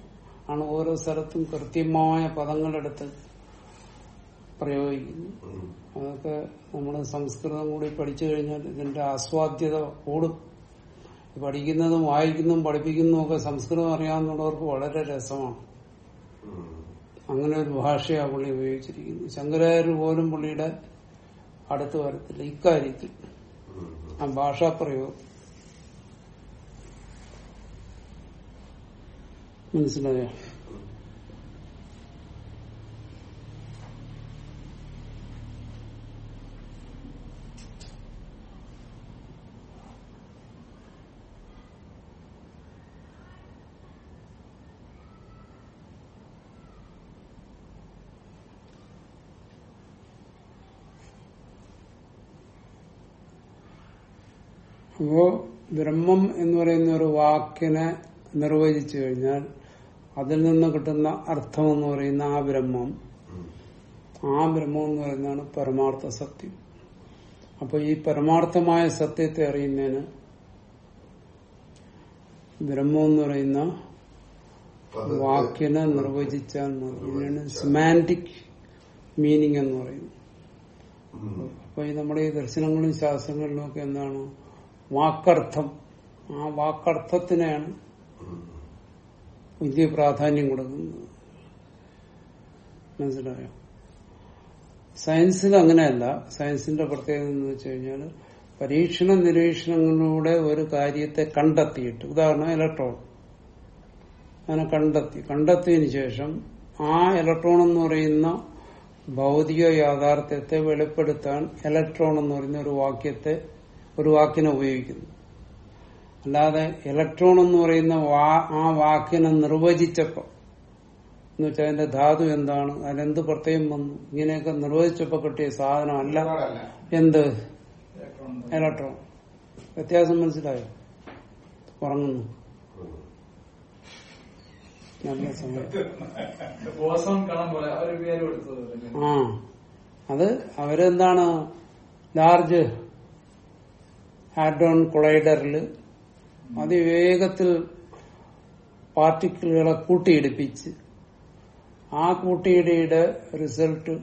ആണ് ഓരോ സ്ഥലത്തും കൃത്യമായ പദങ്ങളെടുത്ത് പ്രയോഗിക്കുന്നു അതൊക്കെ നമ്മൾ സംസ്കൃതം കൂടി പഠിച്ചു കഴിഞ്ഞാൽ ഇതിന്റെ ആസ്വാദ്യത കൂടും. പഠിക്കുന്നതും വായിക്കുന്നതും പഠിപ്പിക്കുന്നതും ഒക്കെ സംസ്കൃതം അറിയാവുന്നവർക്ക് വളരെ രസമാണ്. അങ്ങനെ ഒരു ഭാഷയാണ് പുള്ളി ഉപയോഗിച്ചിരിക്കുന്നത്. ശങ്കരാചാര്യ പോലും പുള്ളിയുടെ അടുത്ത് വരത്തില്ല. ഇക്കാര്യത്തിൽ. ആ ഭാഷാപ്രയോഗം മനസ്സിലായോ? അപ്പോ ബ്രഹ്മം എന്ന് പറയുന്ന ഒരു വാക്കിനെ നിർവചിച്ചു കഴിഞ്ഞാൽ അതിൽ നിന്ന് കിട്ടുന്ന അർത്ഥം എന്ന് പറയുന്ന ആ ബ്രഹ്മം ആ ബ്രഹ്മം എന്ന് പറയുന്നതാണ് പരമാർത്ഥ സത്യം. അപ്പൊ ഈ പരമാർത്ഥമായ സത്യത്തെ അറിയുന്നതിന് ബ്രഹ്മം എന്ന് പറയുന്ന വാക്കിനെ നിർവചിച്ചാൽ മതി. ഇതിനാണ് സിമാന്റിക് മീനിങ് എന്ന് പറയുന്നു. അപ്പൊ ഈ നമ്മുടെ ഈ ദർശനങ്ങളും ശാസ്ത്രങ്ങളിലും ഒക്കെ എന്താണ്? വാക്കർത്ഥം. ആ വാക്കർത്ഥത്തിനെയാണ് വലിയ പ്രാധാന്യം കൊടുക്കുന്നത്. മനസ്സിലായോ? സയൻസിൽ അങ്ങനെയല്ല. സയൻസിന്റെ പ്രത്യേകത എന്ന് വെച്ച് കഴിഞ്ഞാൽ പരീക്ഷണ നിരീക്ഷണങ്ങളിലൂടെ ഒരു കാര്യത്തെ കണ്ടെത്തിയിട്ട് ഉദാഹരണം ഇലക്ട്രോൺ. അങ്ങനെ കണ്ടെത്തി. കണ്ടെത്തിയതിനു ശേഷം ആ ഇലക്ട്രോൺ എന്ന് പറയുന്ന ഭൗതിക യാഥാർത്ഥ്യത്തെ വെളിപ്പെടുത്താൻ ഇലക്ട്രോൺ എന്ന് പറയുന്ന ഒരു വാക്യത്തെ ഒരു വാക്കിനെ ഉപയോഗിക്കുന്നു. അല്ലാതെ ഇലക്ട്രോൺ എന്ന് പറയുന്ന ആ വാക്കിനെ നിർവചിച്ചപ്പോ എന്ന് വെച്ചാൽ അതിന്റെ ധാതു എന്താണ് അതിലെന്ത് പ്രത്യേകം വന്നു ഇങ്ങനെയൊക്കെ നിർവചിച്ചപ്പോ കിട്ടിയ സാധനമല്ല. അല്ല എന്ത്? ഇലക്ട്രോൺ വ്യത്യാസം മനസ്സിലായോ? ഉറങ്ങുന്നു. ആ അത് അവരെന്താണ് ലാർജ് ഹാഡ്രോൺ കൊളൈഡറിൽ അതിവേഗത്തിൽ പാർട്ടിക്കിളുകളെ കൂട്ടിയിടിപ്പിച്ച് ആ കൂട്ടിയിടിയുടെ റിസൾട്ട്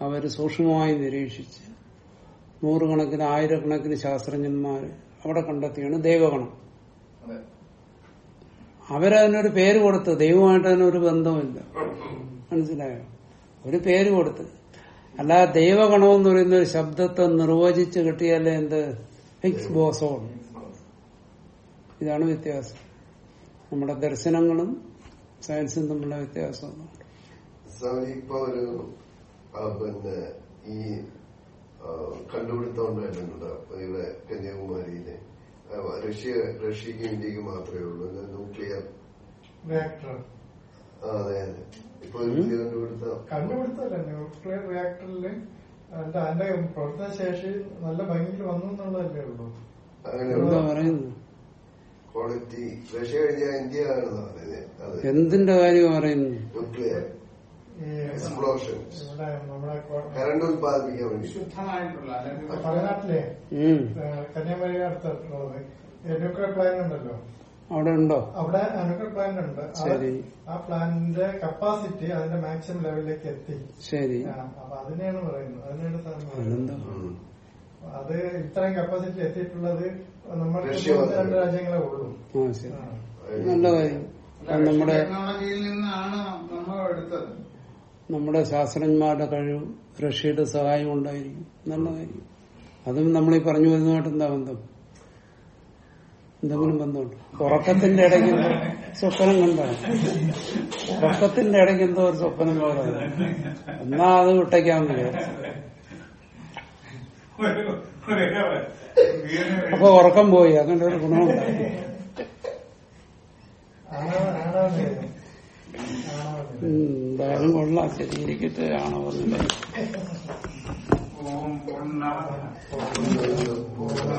അവർ സൂക്ഷ്മമായി നിരീക്ഷിച്ച് നൂറുകണക്കിന് ആയിരക്കണക്കിന് ശാസ്ത്രജ്ഞന്മാർ അവിടെ കണ്ടെത്തിയാണ് ദൈവഗണം. അവരതിനൊരു പേര് കൊടുത്ത് ദൈവമായിട്ട് അതിനൊരു ബന്ധമില്ല മനസ്സിലായോ? ഒരു പേര് കൊടുത്ത്. അല്ലാതെ ദൈവഗണമെന്ന് പറയുന്ന ഒരു ശബ്ദത്തെ നിർവചിച്ച് കിട്ടിയാലേ എന്ത്? ഹിഗ്സ് ബോസോൺ ഇതാണ് വ്യത്യാസം. നമ്മുടെ ദർശനങ്ങളും സയൻസും തമ്മിലുള്ള വ്യത്യാസം. ഇപ്പൊ ഒരു പിന്നെ ഈ കണ്ടുപിടുത്തം ഇവിടെ കന്യാകുമാരിയിലെ. റഷ്യ റഷ്യക്ക് ഇന്ത്യയ്ക്ക് മാത്രമേ ഉള്ളൂ. ന്യൂക്ലിയർ റിയാക്ടർ അതെ അതെ. ഇപ്പൊ കണ്ടുപിടുത്തം. കണ്ടുപിടുത്തല്ല ന്യൂക്ലിയർ റിയാക്ടറിൽ അതിന്റെ അതിന്റെ പ്രവർത്തന ശേഷി നല്ല ഭംഗിയിൽ വന്നു എന്നുള്ളതല്ലേ ഉള്ളൂ. ക്വാളിറ്റി റഷ്യ കഴിഞ്ഞാൽ ഇന്ത്യ ആണെന്ന് പറയുന്നത് എന്തിന്റെ കാര്യം പറയുന്നു എക്സ്പ്ലോഷൻ കറണ്ട് ഉത്പാദിപ്പിക്കാൻ വേണ്ടി. തമിഴ്നാട്ടിലെ കന്യാകുമാരി അടുത്തുള്ളത്. ന്യൂക്ലിയർ പ്ലാന്റ് ഉണ്ടല്ലോ. അവിടെ ഉണ്ടോ? അവിടെ ന്യൂക്ലിയർ പ്ലാന്റ് ഉണ്ട്. ആ- ശരി. ആ പ്ലാന്റിന്റെ കപ്പാസിറ്റി അതിന്റെ മാക്സിമം ലെവലിലേക്ക് എത്തി. ശരി. അപ്പൊ അതിനെയാണ് പറയുന്നത്. അതിനെയാണ്. അത് ഇത്രയും കപ്പാസിറ്റി എത്തിയിട്ടുള്ളത് നമ്മുടെ രണ്ട് രാജ്യങ്ങളെ ഉള്ളൂ. നല്ല കാര്യം. നമ്മുടെ നിന്നാണ് നമ്മൾ എടുത്തത്. നമ്മുടെ ശാസ്ത്രജ്ഞന്മാരുടെ കഴിവ് റഷ്യയുടെ സഹായം ഉണ്ടായിരിക്കും. നല്ല കാര്യം. അതും നമ്മൾ ഈ പറഞ്ഞു വരുന്നതായിട്ട് എന്താ ബന്ധം? എന്തെങ്കിലും ബന്ധമുണ്ട് ഉറക്കത്തിന്റെ ഇടയ്ക്ക് സ്വപ്നം കണ്ടാണ്. ഉറക്കത്തിന്റെ ഇടയ്ക്ക് എന്തോ ഒരു സ്വപ്നം പോലെ എന്നാ അത് വിട്ടയ്ക്കാന്ന് അപ്പൊ ഉറക്കം പോയി. അങ്ങനെ ഒരു ഗുണമുണ്ടായി എന്തായാലും കൊള്ളാം. ശരിയിരിക്കട്ടെ ആണോ പറഞ്ഞില്ലേ ഓം പൂർണമത പൂർണ പൂർണ